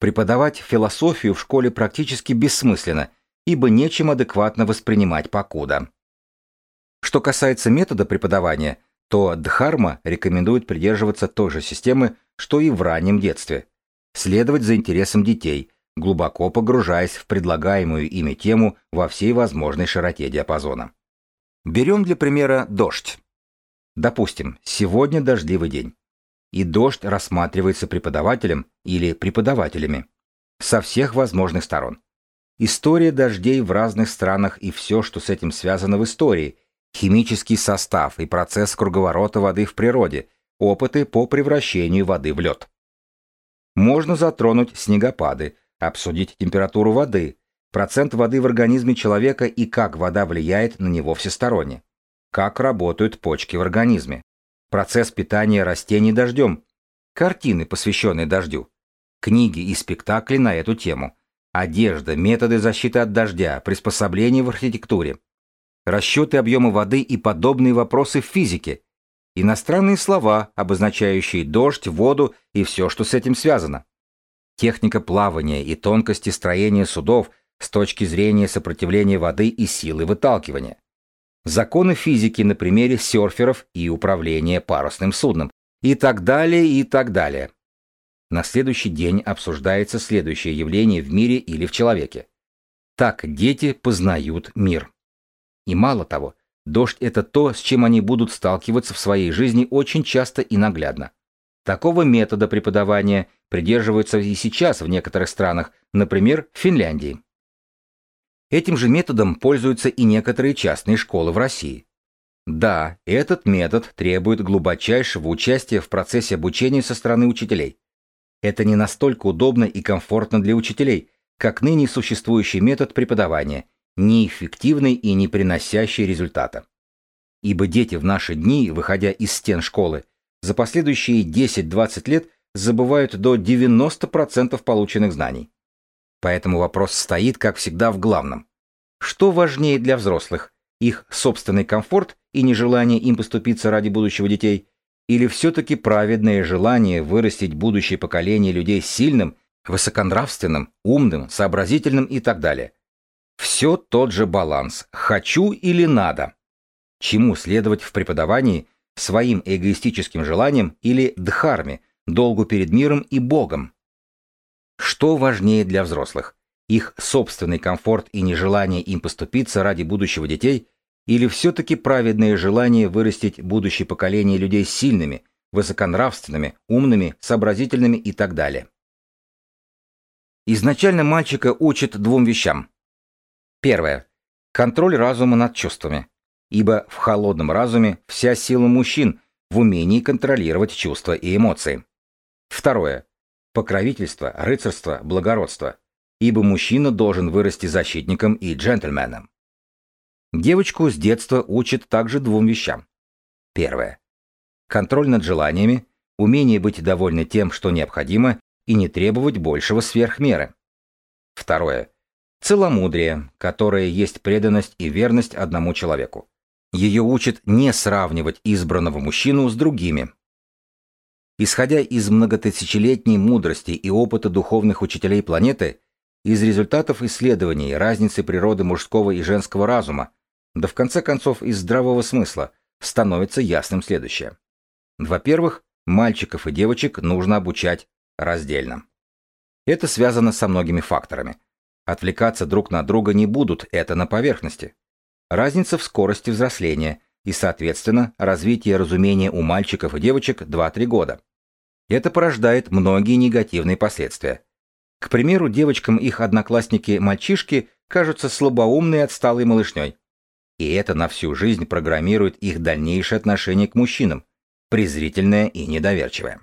Speaker 1: Преподавать философию в школе практически бессмысленно, ибо нечем адекватно воспринимать покуда. Что касается метода преподавания, то Дхарма рекомендует придерживаться той же системы, что и в раннем детстве. Следовать за интересом детей, глубоко погружаясь в предлагаемую ими тему во всей возможной широте диапазона. Берем для примера дождь. Допустим, сегодня дождливый день. И дождь рассматривается преподавателем или преподавателями со всех возможных сторон. История дождей в разных странах и все, что с этим связано в истории, химический состав и процесс круговорота воды в природе, опыты по превращению воды в лед. Можно затронуть снегопады, обсудить температуру воды, процент воды в организме человека и как вода влияет на него всесторонне, как работают почки в организме, процесс питания растений дождем, картины, посвященные дождю, книги и спектакли на эту тему, одежда, методы защиты от дождя, приспособления в архитектуре, расчеты объема воды и подобные вопросы в физике, иностранные слова, обозначающие дождь, воду и все, что с этим связано. Техника плавания и тонкости строения судов с точки зрения сопротивления воды и силы выталкивания. Законы физики на примере серферов и управления парусным судном. И так далее, и так далее. На следующий день обсуждается следующее явление в мире или в человеке. Так дети познают мир. И мало того, дождь – это то, с чем они будут сталкиваться в своей жизни очень часто и наглядно. Такого метода преподавания придерживаются и сейчас в некоторых странах, например, в Финляндии. Этим же методом пользуются и некоторые частные школы в России. Да, этот метод требует глубочайшего участия в процессе обучения со стороны учителей. Это не настолько удобно и комфортно для учителей, как ныне существующий метод преподавания, неэффективный и не приносящий результата. Ибо дети в наши дни, выходя из стен школы, за последующие 10-20 лет забывают до 90% полученных знаний. Поэтому вопрос стоит, как всегда, в главном. Что важнее для взрослых? Их собственный комфорт и нежелание им поступиться ради будущего детей? Или все-таки праведное желание вырастить будущее поколение людей сильным, высоконравственным, умным, сообразительным и так далее? Все тот же баланс «хочу» или «надо». Чему следовать в преподавании – своим эгоистическим желанием или дхарме, долгу перед миром и Богом. Что важнее для взрослых? Их собственный комфорт и нежелание им поступиться ради будущего детей или все-таки праведное желание вырастить будущее поколение людей сильными, высоконравственными, умными, сообразительными и так далее? Изначально мальчика учат двум вещам. Первое. Контроль разума над чувствами ибо в холодном разуме вся сила мужчин в умении контролировать чувства и эмоции. Второе. Покровительство, рыцарство, благородство, ибо мужчина должен вырасти защитником и джентльменом. Девочку с детства учат также двум вещам. Первое. Контроль над желаниями, умение быть довольны тем, что необходимо, и не требовать большего сверх меры. Второе. Целомудрие, которое есть преданность и верность одному человеку. Ее учат не сравнивать избранного мужчину с другими. Исходя из многотысячелетней мудрости и опыта духовных учителей планеты, из результатов исследований разницы природы мужского и женского разума, да в конце концов из здравого смысла, становится ясным следующее. Во-первых, мальчиков и девочек нужно обучать раздельно. Это связано со многими факторами. Отвлекаться друг на друга не будут, это на поверхности разница в скорости взросления и, соответственно, развитие разумения у мальчиков и девочек 2-3 года. Это порождает многие негативные последствия. К примеру, девочкам их одноклассники-мальчишки кажутся слабоумной отсталой малышней. И это на всю жизнь программирует их дальнейшее отношение к мужчинам, презрительное и недоверчивое.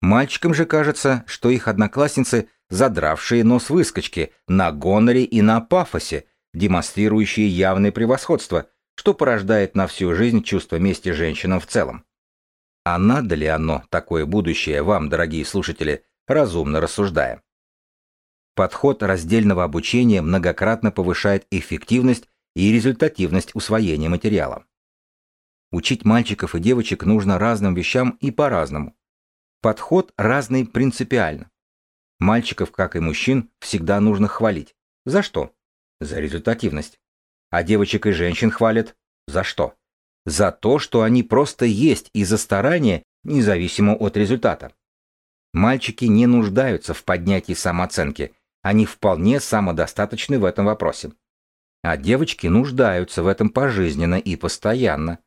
Speaker 1: Мальчикам же кажется, что их одноклассницы задравшие нос выскочки на гоноре и на пафосе, демонстрирующие явное превосходство, что порождает на всю жизнь чувство мести женщинам в целом. А надо ли оно, такое будущее, вам, дорогие слушатели, разумно рассуждая? Подход раздельного обучения многократно повышает эффективность и результативность усвоения материала. Учить мальчиков и девочек нужно разным вещам и по-разному. Подход разный принципиально. Мальчиков, как и мужчин, всегда нужно хвалить. За что? За результативность. А девочек и женщин хвалят за что? За то, что они просто есть и за старание, независимо от результата. Мальчики не нуждаются в поднятии самооценки, Они вполне самодостаточны в этом вопросе. А девочки нуждаются в этом пожизненно и постоянно.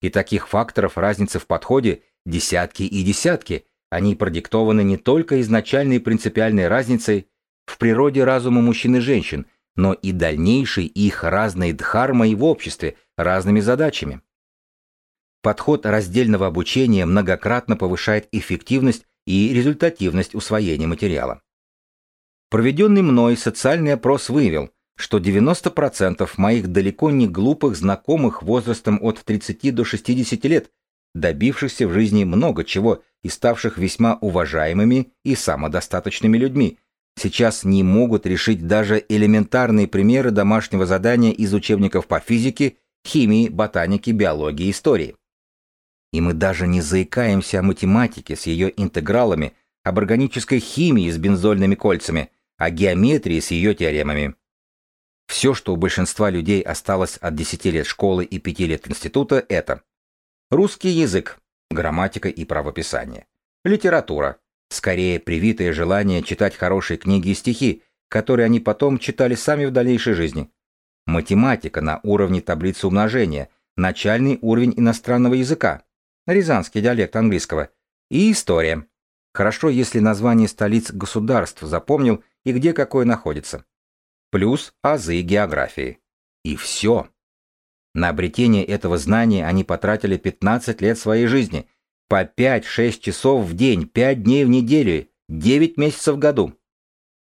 Speaker 1: И таких факторов разницы в подходе десятки и десятки. Они продиктованы не только изначальной принципиальной разницей в природе разума мужчин и женщин, но и дальнейшей их разной дхармой в обществе, разными задачами. Подход раздельного обучения многократно повышает эффективность и результативность усвоения материала. Проведенный мной социальный опрос выявил, что 90% моих далеко не глупых знакомых возрастом от 30 до 60 лет, добившихся в жизни много чего и ставших весьма уважаемыми и самодостаточными людьми, сейчас не могут решить даже элементарные примеры домашнего задания из учебников по физике, химии, ботанике, биологии, истории. И мы даже не заикаемся о математике с ее интегралами, об органической химии с бензольными кольцами, о геометрии с ее теоремами. Все, что у большинства людей осталось от 10 лет школы и 5 лет института, это русский язык, грамматика и правописание, литература, скорее привитое желание читать хорошие книги и стихи, которые они потом читали сами в дальнейшей жизни, математика на уровне таблицы умножения, начальный уровень иностранного языка, рязанский диалект английского, и история. Хорошо, если название столиц государств запомнил и где какое находится плюс азы географии. И все. На обретение этого знания они потратили 15 лет своей жизни, по 5-6 часов в день, 5 дней в неделю, 9 месяцев в году.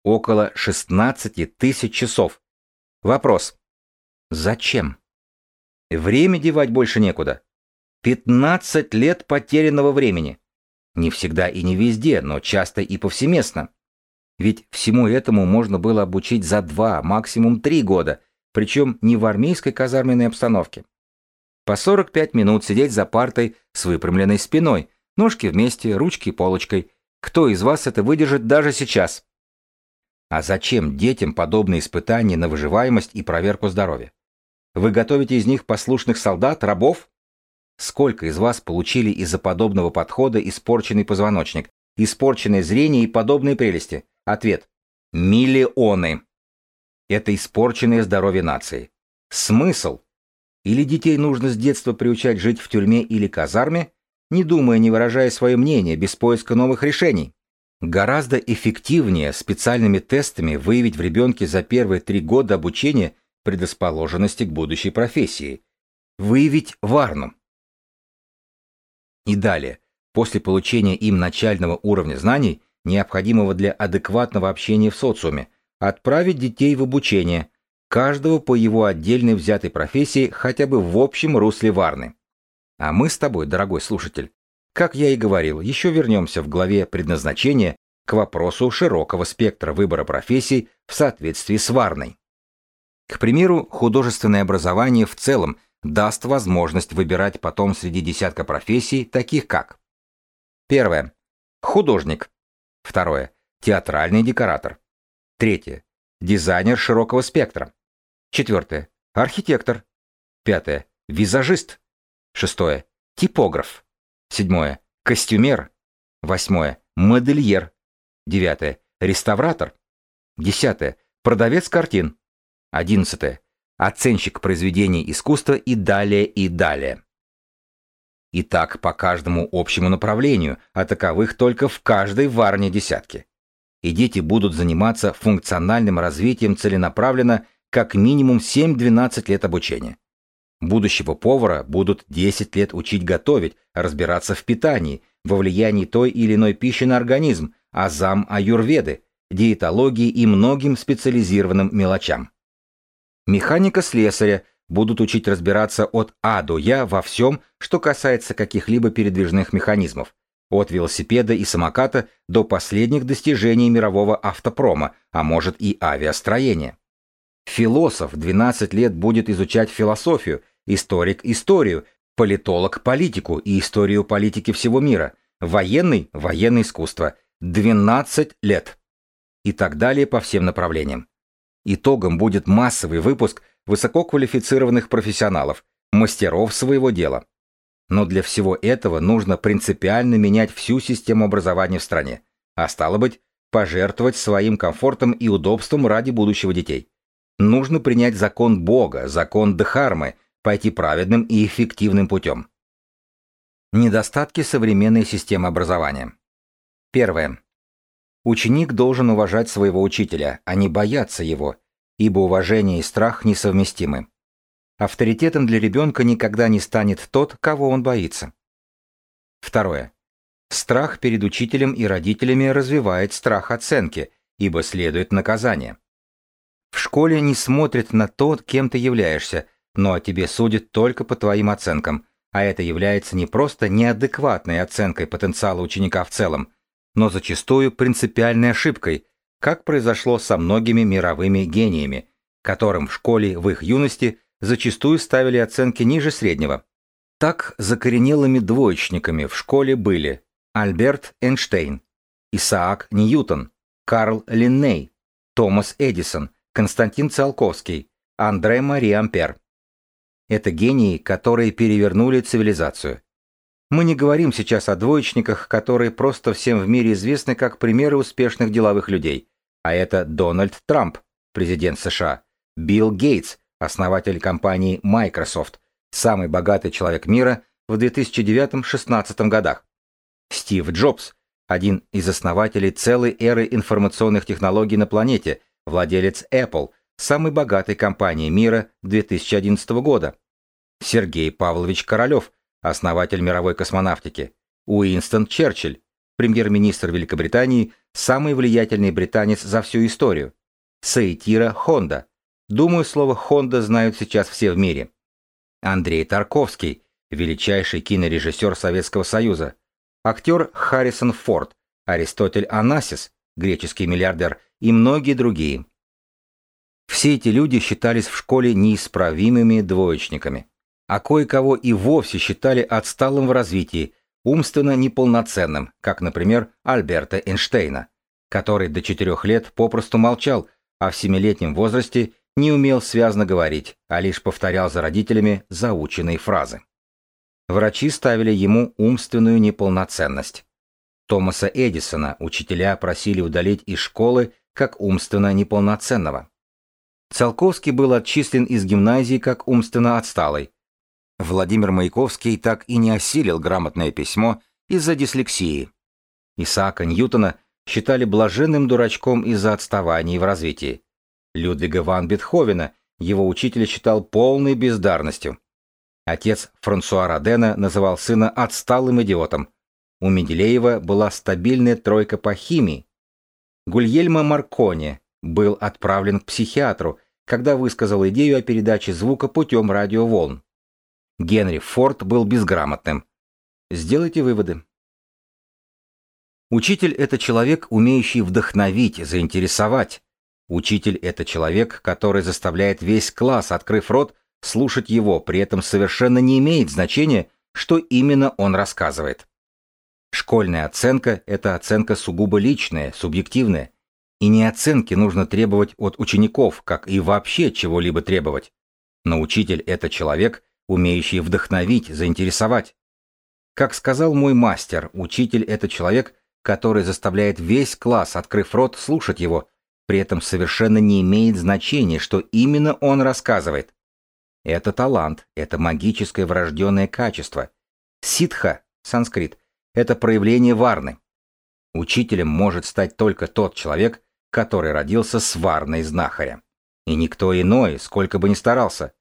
Speaker 1: Около 16 тысяч часов. Вопрос. Зачем? Время девать больше некуда. 15 лет потерянного времени. Не всегда и не везде, но часто и повсеместно. Ведь всему этому можно было обучить за два, максимум три года, причем не в армейской казарменной обстановке. По 45 минут сидеть за партой с выпрямленной спиной, ножки вместе, ручки полочкой. Кто из вас это выдержит даже сейчас? А зачем детям подобные испытания на выживаемость и проверку здоровья? Вы готовите из них послушных солдат, рабов? Сколько из вас получили из-за подобного подхода испорченный позвоночник, испорченное зрение и подобные прелести? Ответ. Миллионы. Это испорченное здоровье нации. Смысл? Или детей нужно с детства приучать жить в тюрьме или казарме, не думая, не выражая свое мнение, без поиска новых решений? Гораздо эффективнее специальными тестами выявить в ребенке за первые три года обучения предрасположенности к будущей профессии. Выявить варну. И далее, после получения им начального уровня знаний, необходимого для адекватного общения в социуме, отправить детей в обучение, каждого по его отдельной взятой профессии хотя бы в общем русле Варны. А мы с тобой, дорогой слушатель, как я и говорил, еще вернемся в главе предназначения к вопросу широкого спектра выбора профессий в соответствии с Варной. К примеру, художественное образование в целом даст возможность выбирать потом среди десятка профессий, таких как Первое. Художник. Второе. Театральный декоратор. Третье. Дизайнер широкого спектра. Четвертое. Архитектор. Пятое. Визажист. Шестое. Типограф. Седьмое. Костюмер. Восьмое. Модельер. Девятое. Реставратор. Десятое. Продавец картин. Одиннадцатое. Оценщик произведений искусства и далее и далее. И так по каждому общему направлению, а таковых только в каждой варне десятки. И дети будут заниматься функциональным развитием целенаправленно как минимум 7-12 лет обучения. Будущего повара будут 10 лет учить готовить, разбираться в питании, во влиянии той или иной пищи на организм, азам аюрведы, диетологии и многим специализированным мелочам. Механика слесаря будут учить разбираться от А до Я во всем, что касается каких-либо передвижных механизмов, от велосипеда и самоката до последних достижений мирового автопрома, а может и авиастроения. Философ 12 лет будет изучать философию, историк – историю, политолог – политику и историю политики всего мира, военный – военное искусство. 12 лет. И так далее по всем направлениям. Итогом будет массовый выпуск высококвалифицированных профессионалов, мастеров своего дела. Но для всего этого нужно принципиально менять всю систему образования в стране, а стало быть, пожертвовать своим комфортом и удобством ради будущего детей. Нужно принять закон Бога, закон Дхармы, пойти праведным и эффективным путем. Недостатки современной системы образования. Первое. Ученик должен уважать своего учителя, а не бояться его, ибо уважение и страх несовместимы. Авторитетом для ребенка никогда не станет тот, кого он боится. Второе. Страх перед учителем и родителями развивает страх оценки, ибо следует наказание. В школе не смотрят на то, кем ты являешься, но о тебе судят только по твоим оценкам, а это является не просто неадекватной оценкой потенциала ученика в целом, но зачастую принципиальной ошибкой, как произошло со многими мировыми гениями, которым в школе в их юности зачастую ставили оценки ниже среднего. Так закоренелыми двоечниками в школе были Альберт Эйнштейн, Исаак Ньютон, Карл Линней, Томас Эдисон, Константин Циолковский, Андре Мари Ампер. Это гении, которые перевернули цивилизацию. Мы не говорим сейчас о двоечниках, которые просто всем в мире известны как примеры успешных деловых людей, а это Дональд Трамп, президент США, Билл Гейтс, основатель компании Microsoft, самый богатый человек мира в 2009-16 годах, Стив Джобс, один из основателей целой эры информационных технологий на планете, владелец Apple – самой богатой компании мира 2011 года. Сергей Павлович Королев, основатель мировой космонавтики. Уинстон Черчилль, премьер-министр Великобритании, самый влиятельный британец за всю историю. Саитира Хонда. Думаю, слово «Хонда» знают сейчас все в мире. Андрей Тарковский, величайший кинорежиссер Советского Союза. Актер Харрисон Форд, Аристотель Анасис, греческий миллиардер и многие другие. Все эти люди считались в школе неисправимыми двоечниками, а кое-кого и вовсе считали отсталым в развитии, умственно неполноценным, как, например, Альберта Эйнштейна, который до четырех лет попросту молчал, а в семилетнем возрасте не умел связно говорить, а лишь повторял за родителями заученные фразы. Врачи ставили ему умственную неполноценность. Томаса Эдисона учителя просили удалить из школы как умственно неполноценного. Циолковский был отчислен из гимназии как умственно отсталый. Владимир Маяковский так и не осилил грамотное письмо из-за дислексии. Исаака Ньютона считали блаженным дурачком из-за отставаний в развитии. Людвига ван Бетховена его учитель считал полной бездарностью. Отец Франсуа Родена называл сына отсталым идиотом. У Менделеева была стабильная тройка по химии. Гульельмо Маркони был отправлен к психиатру, когда высказал идею о передаче звука путем радиоволн. Генри Форд был безграмотным. Сделайте выводы. Учитель – это человек, умеющий вдохновить, заинтересовать. Учитель – это человек, который заставляет весь класс, открыв рот, слушать его, при этом совершенно не имеет значения, что именно он рассказывает. Школьная оценка – это оценка сугубо личная, субъективная, и не оценки нужно требовать от учеников, как и вообще чего-либо требовать. Но учитель – это человек, умеющий вдохновить, заинтересовать. Как сказал мой мастер, учитель – это человек, который заставляет весь класс, открыв рот, слушать его, при этом совершенно не имеет значения, что именно он рассказывает. Это талант, это магическое врожденное качество. Ситха, санскрит, это проявление варны. Учителем может стать только тот человек, который родился с варной знахаря. И никто иной, сколько бы ни старался.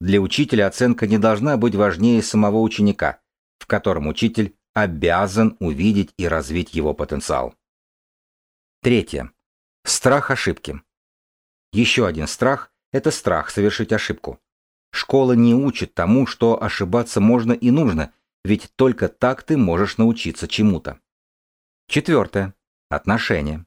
Speaker 1: Для учителя оценка не должна быть важнее самого ученика, в котором учитель обязан увидеть и развить его потенциал. Третье. Страх ошибки. Еще один страх – это страх совершить ошибку. Школа не учит тому, что ошибаться можно и нужно, ведь только так ты можешь научиться чему-то. Четвертое. Отношения.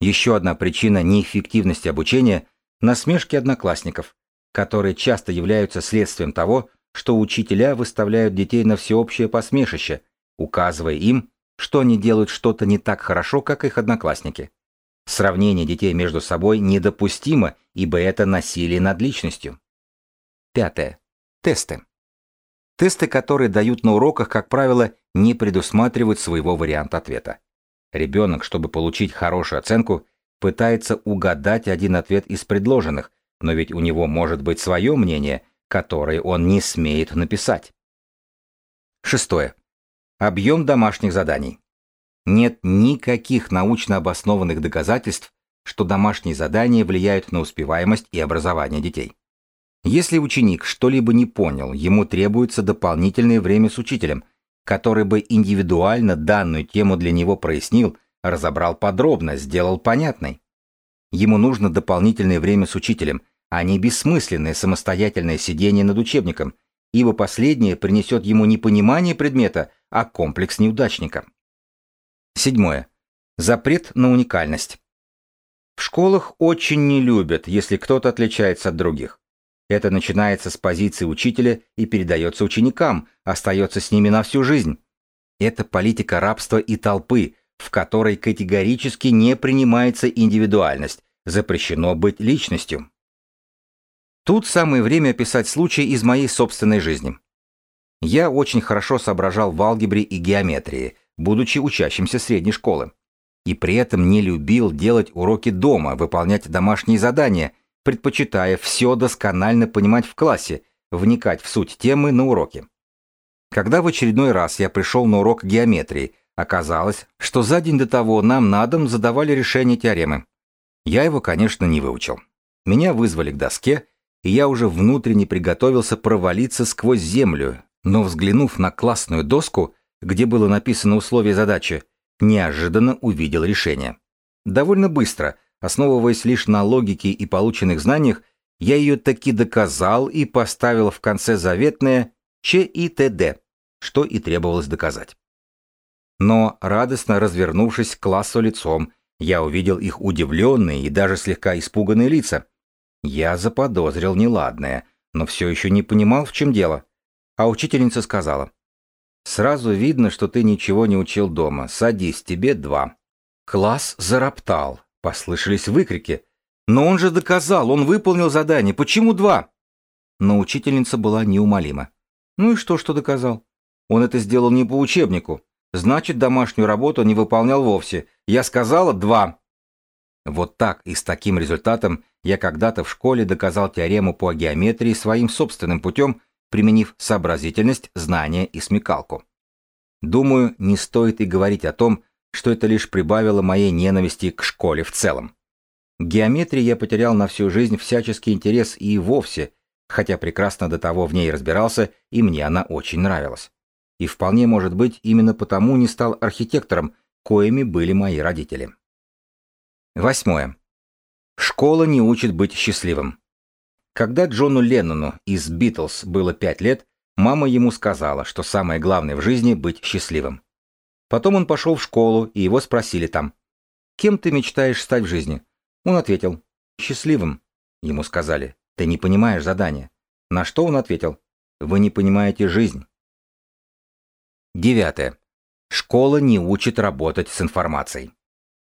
Speaker 1: Еще одна причина неэффективности обучения – насмешки одноклассников, которые часто являются следствием того, что учителя выставляют детей на всеобщее посмешище, указывая им, что они делают что-то не так хорошо, как их одноклассники. Сравнение детей между собой недопустимо, ибо это насилие над личностью. Пятое. Тесты. Тесты, которые дают на уроках, как правило, не предусматривают своего варианта ответа. Ребенок, чтобы получить хорошую оценку, пытается угадать один ответ из предложенных, но ведь у него может быть свое мнение, которое он не смеет написать. Шестое. Объем домашних заданий. Нет никаких научно обоснованных доказательств, что домашние задания влияют на успеваемость и образование детей. Если ученик что-либо не понял, ему требуется дополнительное время с учителем, который бы индивидуально данную тему для него прояснил, разобрал подробно, сделал понятной. Ему нужно дополнительное время с учителем, а не бессмысленное самостоятельное сидение над учебником, ибо последнее принесет ему не понимание предмета, а комплекс неудачника. Седьмое. Запрет на уникальность. В школах очень не любят, если кто-то отличается от других. Это начинается с позиции учителя и передается ученикам, остается с ними на всю жизнь. Это политика рабства и толпы, в которой категорически не принимается индивидуальность, запрещено быть личностью. Тут самое время описать случай из моей собственной жизни. Я очень хорошо соображал в алгебре и геометрии, будучи учащимся средней школы. И при этом не любил делать уроки дома, выполнять домашние задания – предпочитая все досконально понимать в классе, вникать в суть темы на уроке. Когда в очередной раз я пришел на урок геометрии, оказалось, что за день до того нам на дом задавали решение теоремы. Я его, конечно, не выучил. Меня вызвали к доске, и я уже внутренне приготовился провалиться сквозь землю, но взглянув на классную доску, где было написано условие задачи, неожиданно увидел решение. Довольно быстро, Основываясь лишь на логике и полученных знаниях, я ее таки доказал и поставил в конце заветное ЧИТД, что и требовалось доказать. Но, радостно развернувшись к классу лицом, я увидел их удивленные и даже слегка испуганные лица. Я заподозрил неладное, но все еще не понимал, в чем дело. А учительница сказала, «Сразу видно, что ты ничего не учил дома. Садись, тебе два». Класс зароптал, Послышались выкрики. «Но он же доказал, он выполнил задание. Почему два?» Но учительница была неумолима. «Ну и что, что доказал? Он это сделал не по учебнику. Значит, домашнюю работу не выполнял вовсе. Я сказала два». Вот так и с таким результатом я когда-то в школе доказал теорему по геометрии своим собственным путем, применив сообразительность, знание и смекалку. Думаю, не стоит и говорить о том, что это лишь прибавило моей ненависти к школе в целом. К геометрии я потерял на всю жизнь всяческий интерес и вовсе, хотя прекрасно до того в ней разбирался, и мне она очень нравилась. И вполне может быть, именно потому не стал архитектором, коими были мои родители. Восьмое. Школа не учит быть счастливым. Когда Джону Леннону из «Битлз» было пять лет, мама ему сказала, что самое главное в жизни – быть счастливым. Потом он пошел в школу, и его спросили там, «Кем ты мечтаешь стать в жизни?» Он ответил, «Счастливым». Ему сказали, «Ты не понимаешь задание». На что он ответил, «Вы не понимаете жизнь». Девятое. Школа не учит работать с информацией.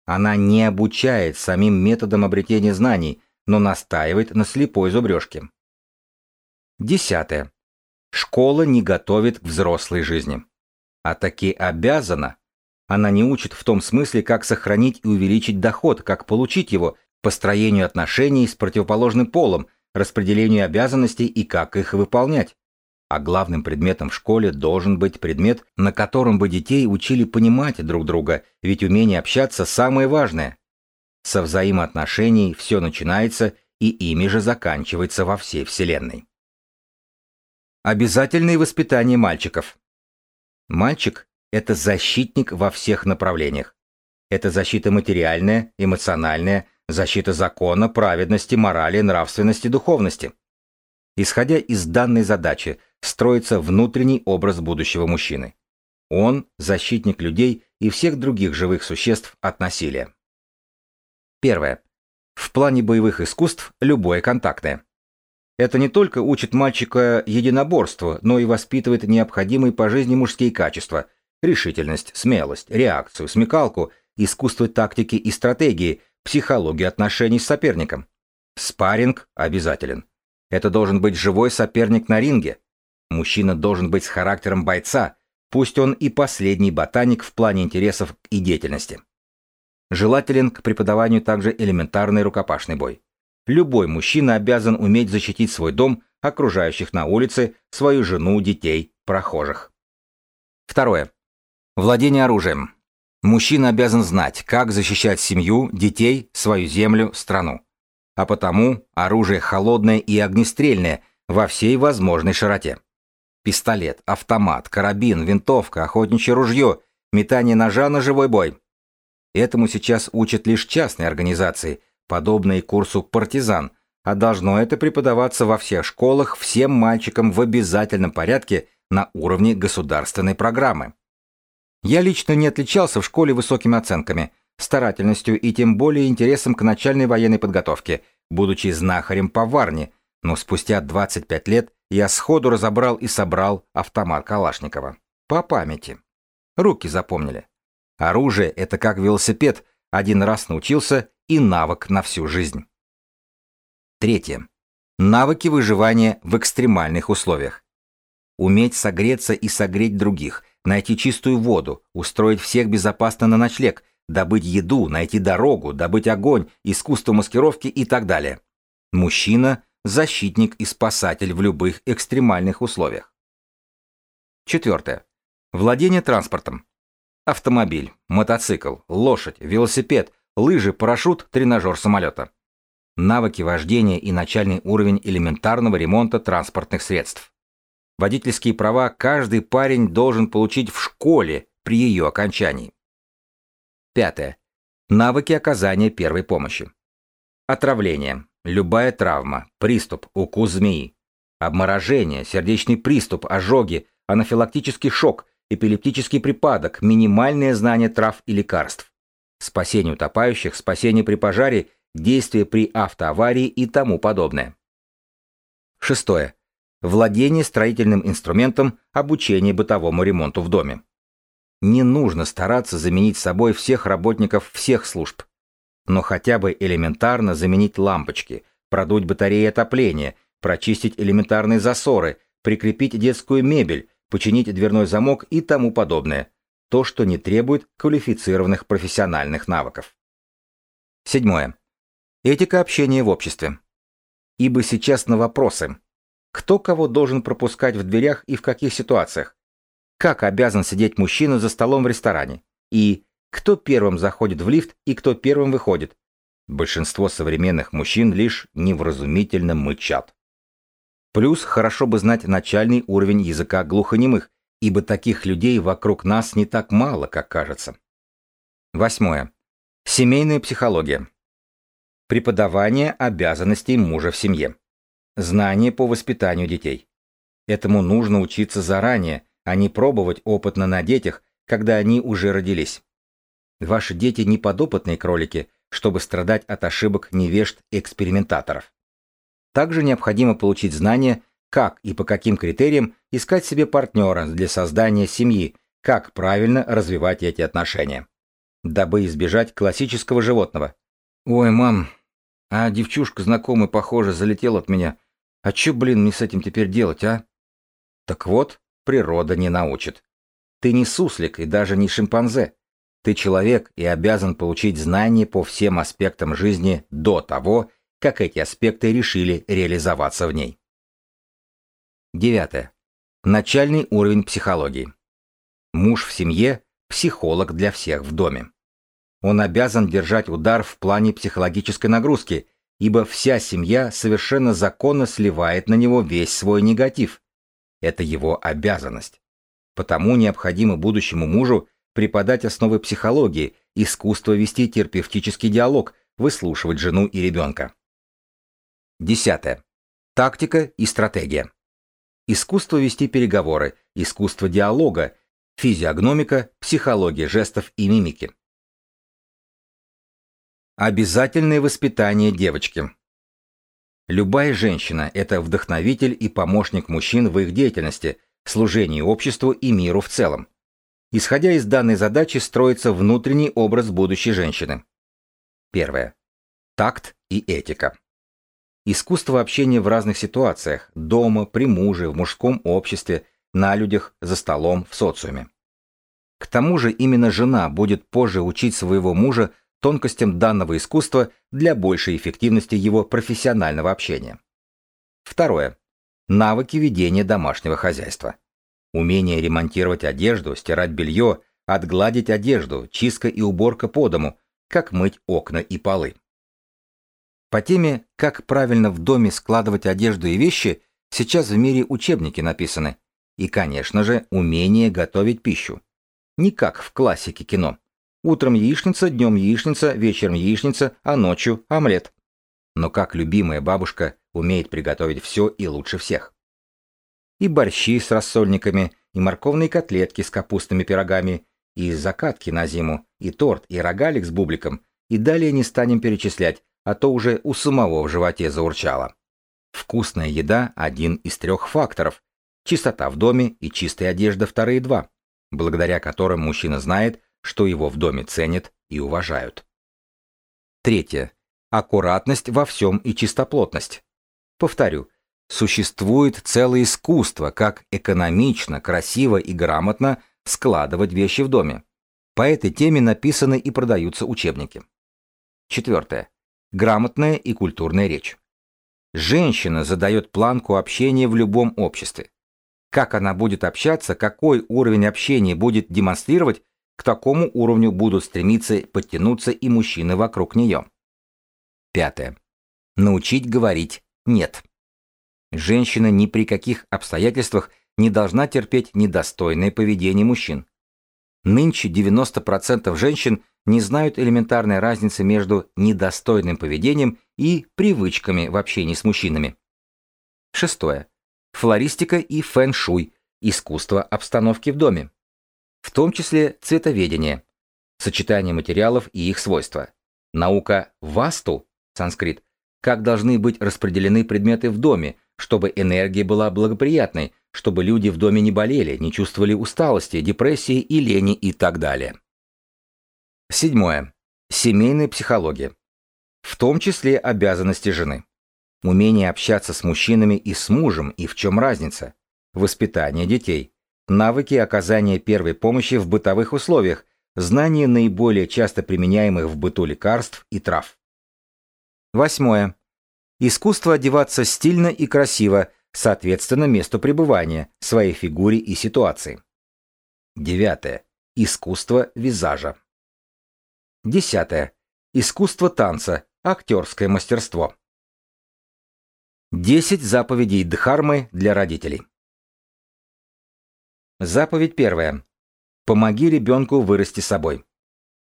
Speaker 1: Она не обучает самим методам обретения знаний, но настаивает на слепой зубрежке. Десятое. Школа не готовит к взрослой жизни а таки обязана. Она не учит в том смысле, как сохранить и увеличить доход, как получить его, построению отношений с противоположным полом, распределению обязанностей и как их выполнять. А главным предметом в школе должен быть предмет, на котором бы детей учили понимать друг друга, ведь умение общаться самое важное. Со взаимоотношений все начинается и ими же заканчивается во всей Вселенной. Обязательное воспитание мальчиков. Мальчик – это защитник во всех направлениях. Это защита материальная, эмоциональная, защита закона, праведности, морали, нравственности, духовности. Исходя из данной задачи, строится внутренний образ будущего мужчины. Он – защитник людей и всех других живых существ от насилия. Первое. В плане боевых искусств любое контактное. Это не только учит мальчика единоборству, но и воспитывает необходимые по жизни мужские качества – решительность, смелость, реакцию, смекалку, искусство тактики и стратегии, психологию отношений с соперником. Спарринг обязателен. Это должен быть живой соперник на ринге. Мужчина должен быть с характером бойца, пусть он и последний ботаник в плане интересов и деятельности. Желателен к преподаванию также элементарный рукопашный бой. Любой мужчина обязан уметь защитить свой дом, окружающих на улице, свою жену, детей, прохожих. Второе. Владение оружием. Мужчина обязан знать, как защищать семью, детей, свою землю, страну. А потому оружие холодное и огнестрельное во всей возможной широте. Пистолет, автомат, карабин, винтовка, охотничье ружье, метание ножа на живой бой. Этому сейчас учат лишь частные организации, подобные курсу «Партизан», а должно это преподаваться во всех школах всем мальчикам в обязательном порядке на уровне государственной программы. Я лично не отличался в школе высокими оценками, старательностью и тем более интересом к начальной военной подготовке, будучи знахарем поварни, но спустя 25 лет я сходу разобрал и собрал автомат Калашникова. По памяти. Руки запомнили. Оружие — это как велосипед, один раз научился и навык на всю жизнь. Третье. Навыки выживания в экстремальных условиях. Уметь согреться и согреть других, найти чистую воду, устроить всех безопасно на ночлег, добыть еду, найти дорогу, добыть огонь, искусство маскировки и так далее. Мужчина защитник и спасатель в любых экстремальных условиях. Четвертое. Владение транспортом. Автомобиль, мотоцикл, лошадь, велосипед, лыжи, парашют, тренажер самолета. Навыки вождения и начальный уровень элементарного ремонта транспортных средств. Водительские права каждый парень должен получить в школе при ее окончании. Пятое. Навыки оказания первой помощи. Отравление, Любая травма, приступ, укус змеи, обморожение, сердечный приступ, ожоги, анафилактический шок, эпилептический припадок, минимальное знание трав и лекарств, спасение утопающих, спасение при пожаре, действия при автоаварии и тому подобное. Шестое. Владение строительным инструментом, обучение бытовому ремонту в доме. Не нужно стараться заменить собой всех работников всех служб но хотя бы элементарно заменить лампочки, продуть батареи отопления, прочистить элементарные засоры, прикрепить детскую мебель, починить дверной замок и тому подобное. То, что не требует квалифицированных профессиональных навыков. Седьмое. Этика общения в обществе. Ибо сейчас на вопросы. Кто кого должен пропускать в дверях и в каких ситуациях? Как обязан сидеть мужчина за столом в ресторане? И кто первым заходит в лифт и кто первым выходит. Большинство современных мужчин лишь невразумительно мычат. Плюс хорошо бы знать начальный уровень языка глухонемых, ибо таких людей вокруг нас не так мало, как кажется. Восьмое. Семейная психология. Преподавание обязанностей мужа в семье. Знание по воспитанию детей. Этому нужно учиться заранее, а не пробовать опытно на детях, когда они уже родились. Ваши дети не подопытные кролики, чтобы страдать от ошибок невежд экспериментаторов. Также необходимо получить знания, как и по каким критериям искать себе партнера для создания семьи, как правильно развивать эти отношения. Дабы избежать классического животного. «Ой, мам, а девчушка знакомая, похоже, залетела от меня. А чё, блин, мне с этим теперь делать, а?» Так вот, природа не научит. Ты не суслик и даже не шимпанзе. Ты человек и обязан получить знания по всем аспектам жизни до того, как эти аспекты решили реализоваться в ней. Девятое. Начальный уровень психологии. Муж в семье – психолог для всех в доме. Он обязан держать удар в плане психологической нагрузки, ибо вся семья совершенно законно сливает на него весь свой негатив. Это его обязанность. Потому необходимо будущему мужу преподать основы психологии, искусство вести терапевтический диалог, выслушивать жену и ребенка. Десятое. Тактика и стратегия. Искусство вести переговоры, искусство диалога, физиогномика, психология жестов и мимики. Обязательное воспитание девочки. Любая женщина – это вдохновитель и помощник мужчин в их деятельности, служении обществу и миру в целом. Исходя из данной задачи строится внутренний образ будущей женщины. Первое. Такт и этика. Искусство общения в разных ситуациях – дома, при муже, в мужском обществе, на людях, за столом, в социуме. К тому же именно жена будет позже учить своего мужа тонкостям данного искусства для большей эффективности его профессионального общения. Второе. Навыки ведения домашнего хозяйства. Умение ремонтировать одежду, стирать белье, отгладить одежду, чистка и уборка по дому, как мыть окна и полы. По теме «Как правильно в доме складывать одежду и вещи» сейчас в мире учебники написаны. И, конечно же, умение готовить пищу. Не как в классике кино. Утром яичница, днем яичница, вечером яичница, а ночью омлет. Но как любимая бабушка умеет приготовить все и лучше всех. И борщи с рассольниками, и морковные котлетки с капустными пирогами, и закатки на зиму, и торт, и рогалик с бубликом, и далее не станем перечислять, а то уже у самого в животе заурчало. Вкусная еда – один из трех факторов. Чистота в доме и чистая одежда – вторые два, благодаря которым мужчина знает, что его в доме ценят и уважают. Третье. Аккуратность во всем и чистоплотность. Повторю, существует целое искусство, как экономично, красиво и грамотно складывать вещи в доме. По этой теме написаны и продаются учебники. Четвертое. Грамотная и культурная речь. Женщина задает планку общения в любом обществе. Как она будет общаться, какой уровень общения будет демонстрировать, к такому уровню будут стремиться подтянуться и мужчины вокруг нее. Пятое. Научить говорить «нет». Женщина ни при каких обстоятельствах не должна терпеть недостойное поведение мужчин. Нынче 90% женщин не знают элементарной разницы между недостойным поведением и привычками в общении с мужчинами. Шестое. Флористика и фэн-шуй – искусство обстановки в доме. В том числе цветоведение, сочетание материалов и их свойства. Наука васту, санскрит, как должны быть распределены предметы в доме, чтобы энергия была благоприятной, чтобы люди в доме не болели, не чувствовали усталости, депрессии и лени и так далее. Седьмое. Семейная психология. В том числе обязанности жены. Умение общаться с мужчинами и с мужем, и в чем разница. Воспитание детей. Навыки оказания первой помощи в бытовых условиях. Знание наиболее часто применяемых в быту лекарств и трав. Восьмое. Искусство одеваться стильно и красиво, соответственно месту пребывания, своей фигуре и ситуации. Девятое. Искусство визажа. Десятое. Искусство танца, актерское мастерство. Десять заповедей Дхармы для родителей. Заповедь первая. Помоги ребенку вырасти собой.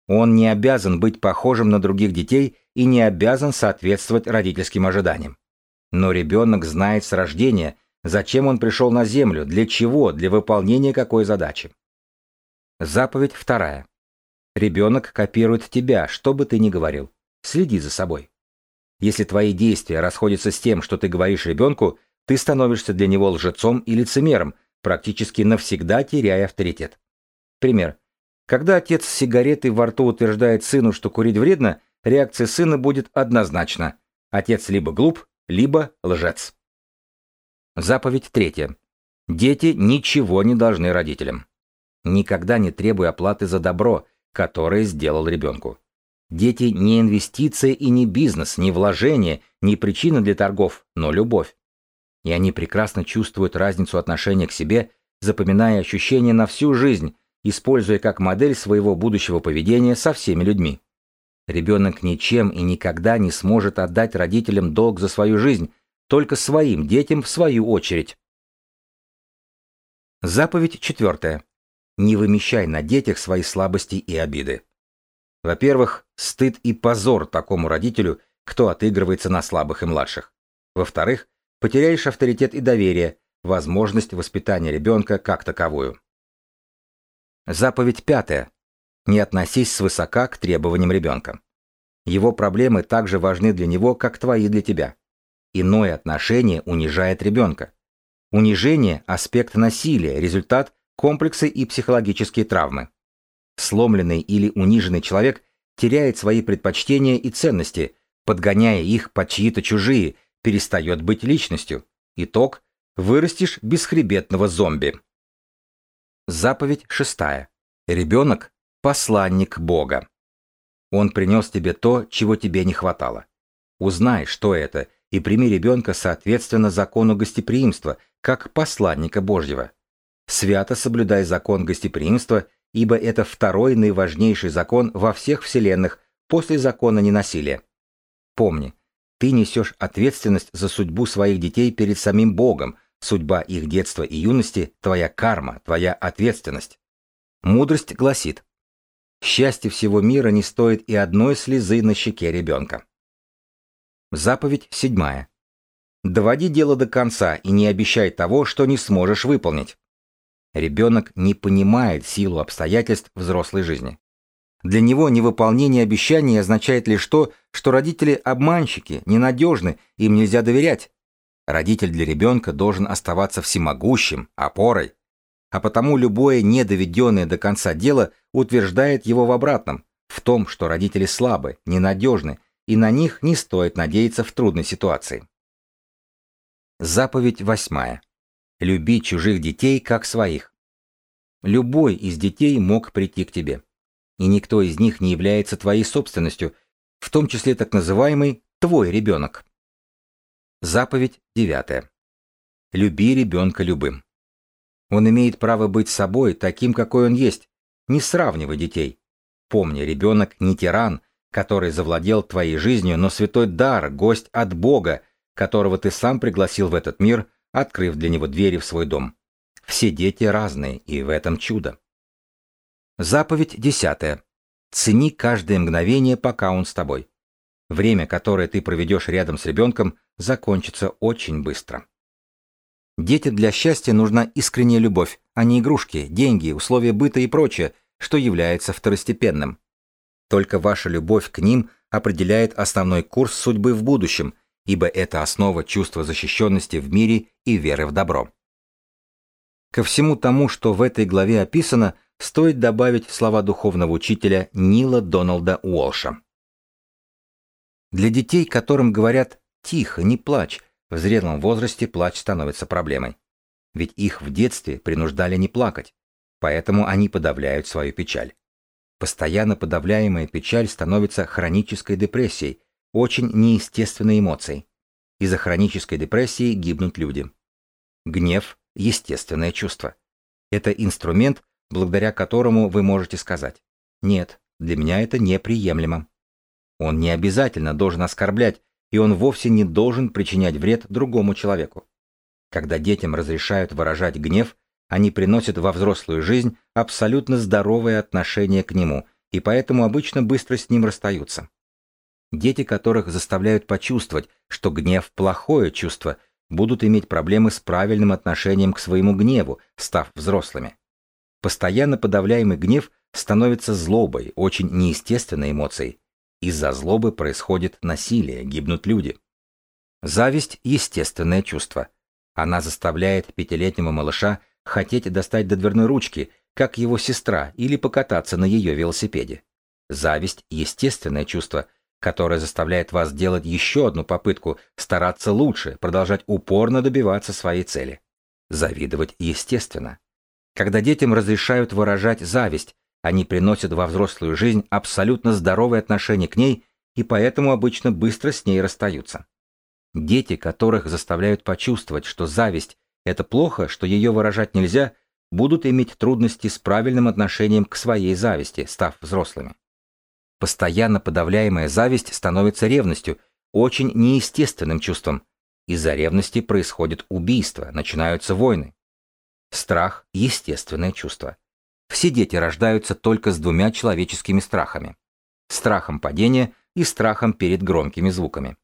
Speaker 1: Он не обязан быть похожим на других детей и не обязан соответствовать родительским ожиданиям. Но ребенок знает с рождения, зачем он пришел на Землю, для чего, для выполнения какой задачи. Заповедь вторая. Ребенок копирует тебя, что бы ты ни говорил. Следи за собой. Если твои действия расходятся с тем, что ты говоришь ребенку, ты становишься для него лжецом и лицемером, практически навсегда теряя авторитет. Пример. Когда отец с сигаретой во рту утверждает сыну, что курить вредно, реакция сына будет однозначна. Отец либо глуп, либо лжец. Заповедь третья. Дети ничего не должны родителям. Никогда не требуй оплаты за добро, которое сделал ребенку. Дети не инвестиция и не бизнес, не вложение, не причина для торгов, но любовь. И они прекрасно чувствуют разницу отношения к себе, запоминая ощущения на всю жизнь, используя как модель своего будущего поведения со всеми людьми. Ребенок ничем и никогда не сможет отдать родителям долг за свою жизнь, только своим детям в свою очередь. Заповедь четвертая. Не вымещай на детях свои слабости и обиды. Во-первых, стыд и позор такому родителю, кто отыгрывается на слабых и младших. Во-вторых, потеряешь авторитет и доверие, возможность воспитания ребенка как таковую. Заповедь пятая. Не относись свысока к требованиям ребенка. Его проблемы также важны для него, как твои для тебя. Иное отношение унижает ребенка. Унижение – аспект насилия, результат комплексы и психологические травмы. Сломленный или униженный человек теряет свои предпочтения и ценности, подгоняя их под чьи-то чужие, перестает быть личностью. Итог – вырастешь бесхребетного зомби. Заповедь шестая. Ребенок – посланник Бога. Он принес тебе то, чего тебе не хватало. Узнай, что это, и прими ребенка соответственно закону гостеприимства, как посланника Божьего. Свято соблюдай закон гостеприимства, ибо это второй наиважнейший закон во всех вселенных после закона ненасилия. Помни, ты несешь ответственность за судьбу своих детей перед самим Богом, судьба их детства и юности – твоя карма, твоя ответственность. Мудрость гласит, счастье всего мира не стоит и одной слезы на щеке ребенка. Заповедь седьмая. Доводи дело до конца и не обещай того, что не сможешь выполнить. Ребенок не понимает силу обстоятельств взрослой жизни. Для него невыполнение обещаний означает лишь то, что родители обманщики, ненадежны, им нельзя доверять. Родитель для ребенка должен оставаться всемогущим, опорой. А потому любое недоведенное до конца дело утверждает его в обратном, в том, что родители слабы, ненадежны, и на них не стоит надеяться в трудной ситуации. Заповедь восьмая. Люби чужих детей как своих. Любой из детей мог прийти к тебе. И никто из них не является твоей собственностью, в том числе так называемый твой ребенок. Заповедь девятая. Люби ребенка любым. Он имеет право быть собой, таким, какой он есть. Не сравнивай детей. Помни, ребенок не тиран, который завладел твоей жизнью, но святой дар, гость от Бога, которого ты сам пригласил в этот мир, открыв для него двери в свой дом. Все дети разные, и в этом чудо. Заповедь десятая. Цени каждое мгновение, пока он с тобой. Время, которое ты проведешь рядом с ребенком, закончится очень быстро. Детям для счастья нужна искренняя любовь, а не игрушки, деньги, условия быта и прочее, что является второстепенным. Только ваша любовь к ним определяет основной курс судьбы в будущем, ибо это основа чувства защищенности в мире и веры в добро. Ко всему тому, что в этой главе описано, стоит добавить слова духовного учителя Нила Доналда Уолша. Для детей, которым говорят «тихо, не плачь», в зрелом возрасте плач становится проблемой. Ведь их в детстве принуждали не плакать, поэтому они подавляют свою печаль. Постоянно подавляемая печаль становится хронической депрессией, очень неестественной эмоцией. Из-за хронической депрессии гибнут люди. Гнев – естественное чувство. Это инструмент, благодаря которому вы можете сказать «Нет, для меня это неприемлемо». Он не обязательно должен оскорблять, и он вовсе не должен причинять вред другому человеку. Когда детям разрешают выражать гнев, они приносят во взрослую жизнь абсолютно здоровое отношение к нему, и поэтому обычно быстро с ним расстаются. Дети, которых заставляют почувствовать, что гнев – плохое чувство, будут иметь проблемы с правильным отношением к своему гневу, став взрослыми. Постоянно подавляемый гнев становится злобой, очень неестественной эмоцией. Из-за злобы происходит насилие, гибнут люди. Зависть – естественное чувство. Она заставляет пятилетнего малыша хотеть достать до дверной ручки, как его сестра, или покататься на ее велосипеде. Зависть – естественное чувство, которое заставляет вас делать еще одну попытку, стараться лучше, продолжать упорно добиваться своей цели. Завидовать естественно. Когда детям разрешают выражать зависть, они приносят во взрослую жизнь абсолютно здоровое отношение к ней и поэтому обычно быстро с ней расстаются. Дети, которых заставляют почувствовать, что зависть это плохо, что ее выражать нельзя, будут иметь трудности с правильным отношением к своей зависти, став взрослыми. Постоянно подавляемая зависть становится ревностью, очень неестественным чувством. Из-за ревности происходит убийство, начинаются войны. Страх – естественное чувство. Все дети рождаются только с двумя человеческими страхами. Страхом падения и страхом перед громкими звуками.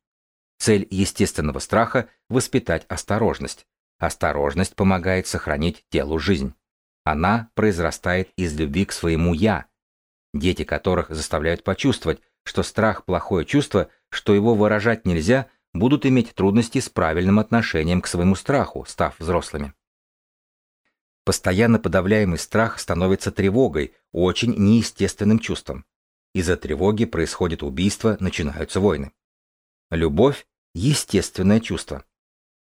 Speaker 1: Цель естественного страха – воспитать осторожность, Осторожность помогает сохранить телу жизнь. Она произрастает из любви к своему «я». Дети которых заставляют почувствовать, что страх – плохое чувство, что его выражать нельзя, будут иметь трудности с правильным отношением к своему страху, став взрослыми. Постоянно подавляемый страх становится тревогой, очень неестественным чувством. Из-за тревоги происходит убийство, начинаются войны. Любовь – естественное чувство.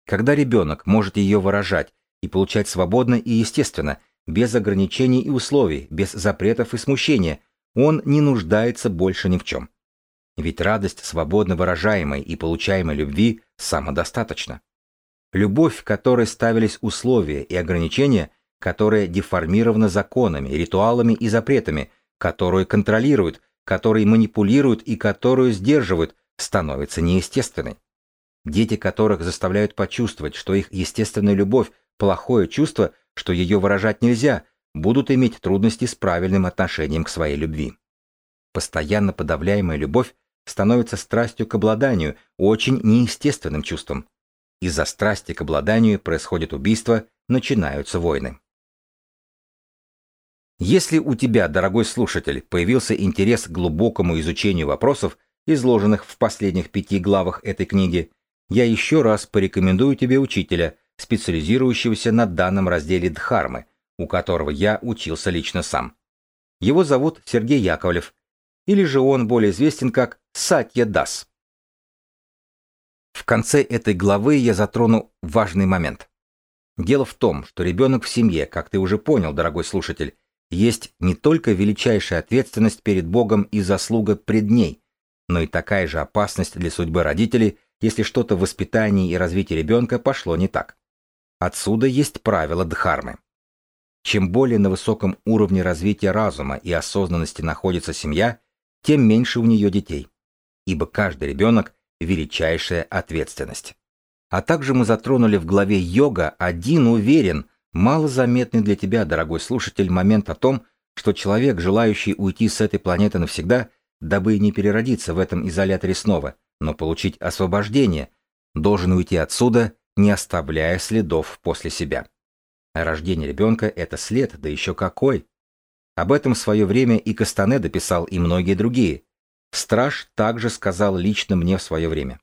Speaker 1: Когда ребенок может ее выражать и получать свободно и естественно, без ограничений и условий, без запретов и смущения, он не нуждается больше ни в чем. Ведь радость свободно выражаемой и получаемой любви самодостаточна. Любовь, которой ставились условия и ограничения, которая деформирована законами, ритуалами и запретами, которую контролируют, которые манипулируют и которую сдерживают, становится неестественной. Дети, которых заставляют почувствовать, что их естественная любовь – плохое чувство, что ее выражать нельзя, будут иметь трудности с правильным отношением к своей любви. Постоянно подавляемая любовь становится страстью к обладанию, очень неестественным чувством. Из-за страсти к обладанию происходит убийство, начинаются войны. Если у тебя, дорогой слушатель, появился интерес к глубокому изучению вопросов, изложенных в последних пяти главах этой книги, я еще раз порекомендую тебе учителя, специализирующегося на данном разделе Дхармы, у которого я учился лично сам. Его зовут Сергей Яковлев, или же он более известен как Сатья Дас. В конце этой главы я затрону важный момент. Дело в том, что ребенок в семье, как ты уже понял, дорогой слушатель, есть не только величайшая ответственность перед Богом и заслуга пред ней, но и такая же опасность для судьбы родителей, если что-то в воспитании и развитии ребенка пошло не так. Отсюда есть правило Дхармы. Чем более на высоком уровне развития разума и осознанности находится семья, тем меньше у нее детей. Ибо каждый ребенок – величайшая ответственность. А также мы затронули в главе «Йога» один уверен, малозаметный для тебя, дорогой слушатель, момент о том, что человек, желающий уйти с этой планеты навсегда, дабы не переродиться в этом изоляторе снова, но получить освобождение, должен уйти отсюда, не оставляя следов после себя. рождение ребенка – это след, да еще какой! Об этом в свое время и Кастанеда писал, и многие другие. Страж также сказал лично мне в свое время.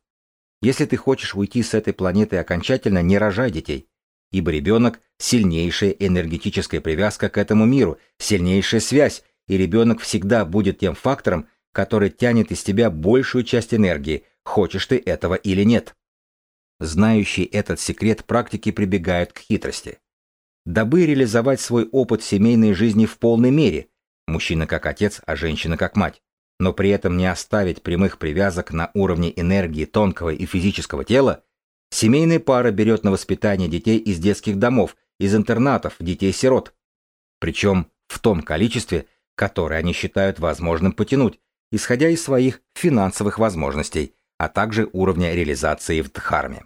Speaker 1: Если ты хочешь уйти с этой планеты окончательно, не рожай детей, ибо ребенок – сильнейшая энергетическая привязка к этому миру, сильнейшая связь, и ребенок всегда будет тем фактором, который тянет из тебя большую часть энергии, хочешь ты этого или нет. Знающие этот секрет практики прибегают к хитрости дабы реализовать свой опыт семейной жизни в полной мере, мужчина как отец, а женщина как мать, но при этом не оставить прямых привязок на уровне энергии тонкого и физического тела, семейная пара берет на воспитание детей из детских домов, из интернатов, детей-сирот. Причем в том количестве, которое они считают возможным потянуть, исходя из своих финансовых возможностей, а также уровня реализации в Дхарме.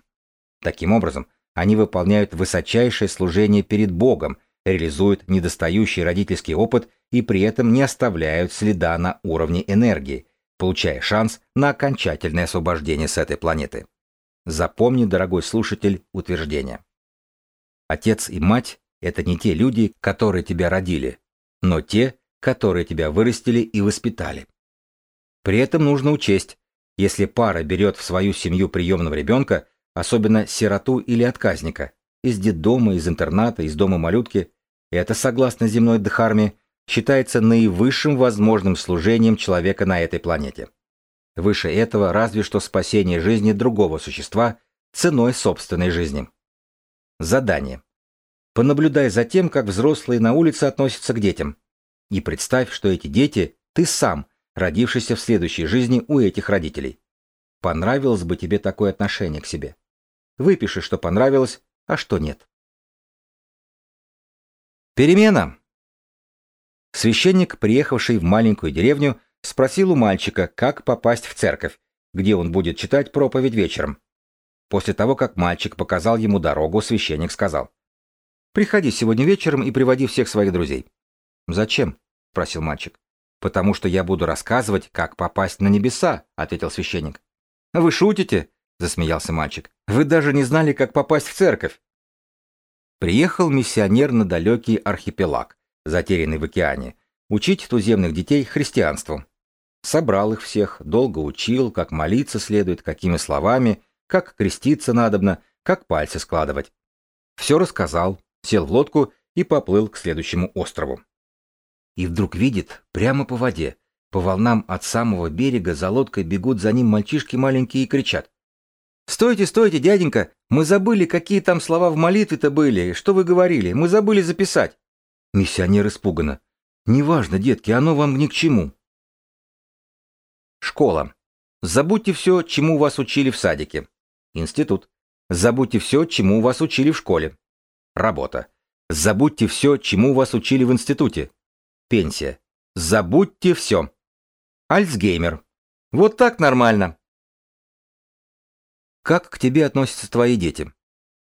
Speaker 1: Таким образом, они выполняют высочайшее служение перед Богом, реализуют недостающий родительский опыт и при этом не оставляют следа на уровне энергии, получая шанс на окончательное освобождение с этой планеты. Запомни, дорогой слушатель, утверждение. Отец и мать – это не те люди, которые тебя родили, но те, которые тебя вырастили и воспитали. При этом нужно учесть, если пара берет в свою семью приемного ребенка, особенно сироту или отказника, из детдома, из интерната, из дома малютки, это, согласно земной Дхарме, считается наивысшим возможным служением человека на этой планете. Выше этого разве что спасение жизни другого существа ценой собственной жизни. Задание. Понаблюдай за тем, как взрослые на улице относятся к детям. И представь, что эти дети – ты сам, родившийся в следующей жизни у этих родителей. Понравилось бы тебе такое отношение к себе? Выпиши, что понравилось, а что нет. Перемена. Священник, приехавший в маленькую деревню, спросил у мальчика, как попасть в церковь, где он будет читать проповедь вечером. После того, как мальчик показал ему дорогу, священник сказал, «Приходи сегодня вечером и приводи всех своих друзей». «Зачем?» — спросил мальчик. «Потому что я буду рассказывать, как попасть на небеса», — ответил священник. «Вы шутите?» — засмеялся мальчик. «Вы даже не знали, как попасть в церковь!» Приехал миссионер на далекий архипелаг, затерянный в океане, учить туземных детей христианству. Собрал их всех, долго учил, как молиться следует, какими словами, как креститься надобно, как пальцы складывать. Все рассказал, сел в лодку и поплыл к следующему острову. И вдруг видит, прямо по воде, по волнам от самого берега за лодкой бегут за ним мальчишки маленькие и кричат. «Стойте, стойте, дяденька! Мы забыли, какие там слова в молитве-то были, что вы говорили, мы забыли записать!» Миссионер испуганно. «Неважно, детки, оно вам ни к чему. Школа. Забудьте все, чему вас учили в садике. Институт. Забудьте все, чему вас учили в школе. Работа. Забудьте все, чему вас учили в институте. Пенсия. Забудьте все. Альцгеймер. Вот так нормально. Как к тебе относятся твои дети?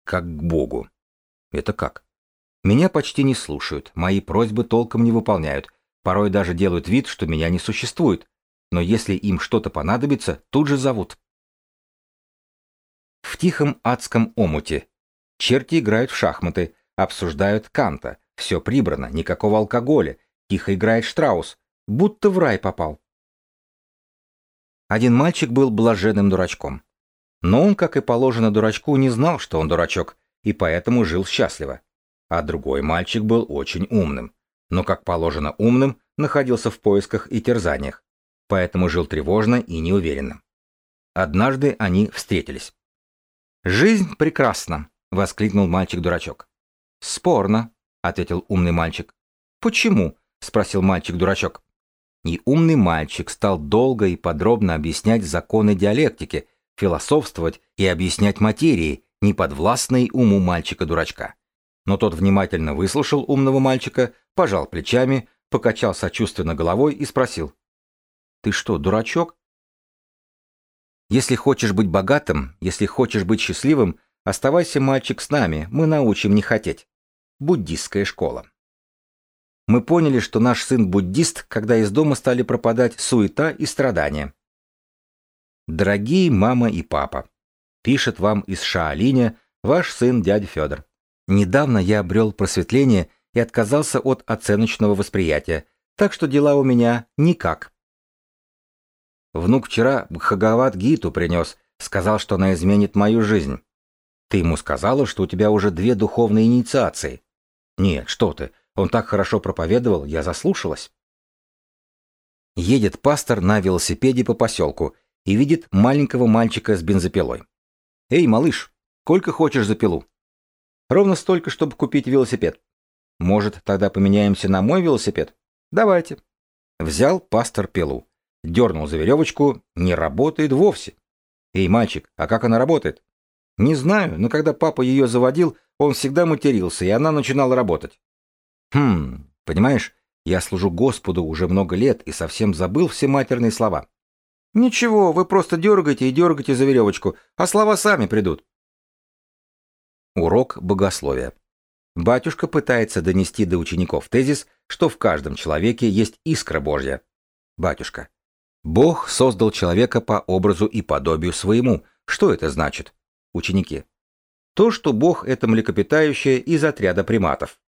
Speaker 1: Как к Богу. Это как? Меня почти не слушают, мои просьбы толком не выполняют, порой даже делают вид, что меня не существует. Но если им что-то понадобится, тут же зовут. В тихом адском омуте. Черти играют в шахматы, обсуждают Канта, все прибрано, никакого алкоголя, тихо играет Штраус, будто в рай попал. Один мальчик был блаженным дурачком. Но он, как и положено дурачку, не знал, что он дурачок, и поэтому жил счастливо. А другой мальчик был очень умным, но, как положено умным, находился в поисках и терзаниях, поэтому жил тревожно и неуверенно. Однажды они встретились. «Жизнь прекрасна!» — воскликнул мальчик-дурачок. «Спорно», — ответил умный мальчик. «Почему?» — спросил мальчик-дурачок. И умный мальчик стал долго и подробно объяснять законы диалектики, философствовать и объяснять материи, не подвластной уму мальчика-дурачка. Но тот внимательно выслушал умного мальчика, пожал плечами, покачал сочувственно головой и спросил. «Ты что, дурачок?» «Если хочешь быть богатым, если хочешь быть счастливым, оставайся, мальчик, с нами, мы научим не хотеть. Буддистская школа». Мы поняли, что наш сын буддист, когда из дома стали пропадать суета и страдания. Дорогие мама и папа, пишет вам из Шаолиня ваш сын дядя Федор. Недавно я обрел просветление и отказался от оценочного восприятия, так что дела у меня никак. Внук вчера Бхагават Гиту принес, сказал, что она изменит мою жизнь. Ты ему сказала, что у тебя уже две духовные инициации. Нет, что ты, он так хорошо проповедовал, я заслушалась. Едет пастор на велосипеде по поселку и видит маленького мальчика с бензопилой. «Эй, малыш, сколько хочешь за пилу?» «Ровно столько, чтобы купить велосипед». «Может, тогда поменяемся на мой велосипед?» «Давайте». Взял пастор пилу. Дернул за веревочку, не работает вовсе. «Эй, мальчик, а как она работает?» «Не знаю, но когда папа ее заводил, он всегда матерился, и она начинала работать». «Хм, понимаешь, я служу Господу уже много лет и совсем забыл все матерные слова. Ничего, вы просто дергаете и дергаете за веревочку, а слова сами придут. Урок богословия. Батюшка пытается донести до учеников тезис, что в каждом человеке есть искра Божья. Батюшка. Бог создал человека по образу и подобию своему. Что это значит? Ученики. То, что Бог — это млекопитающее из отряда приматов.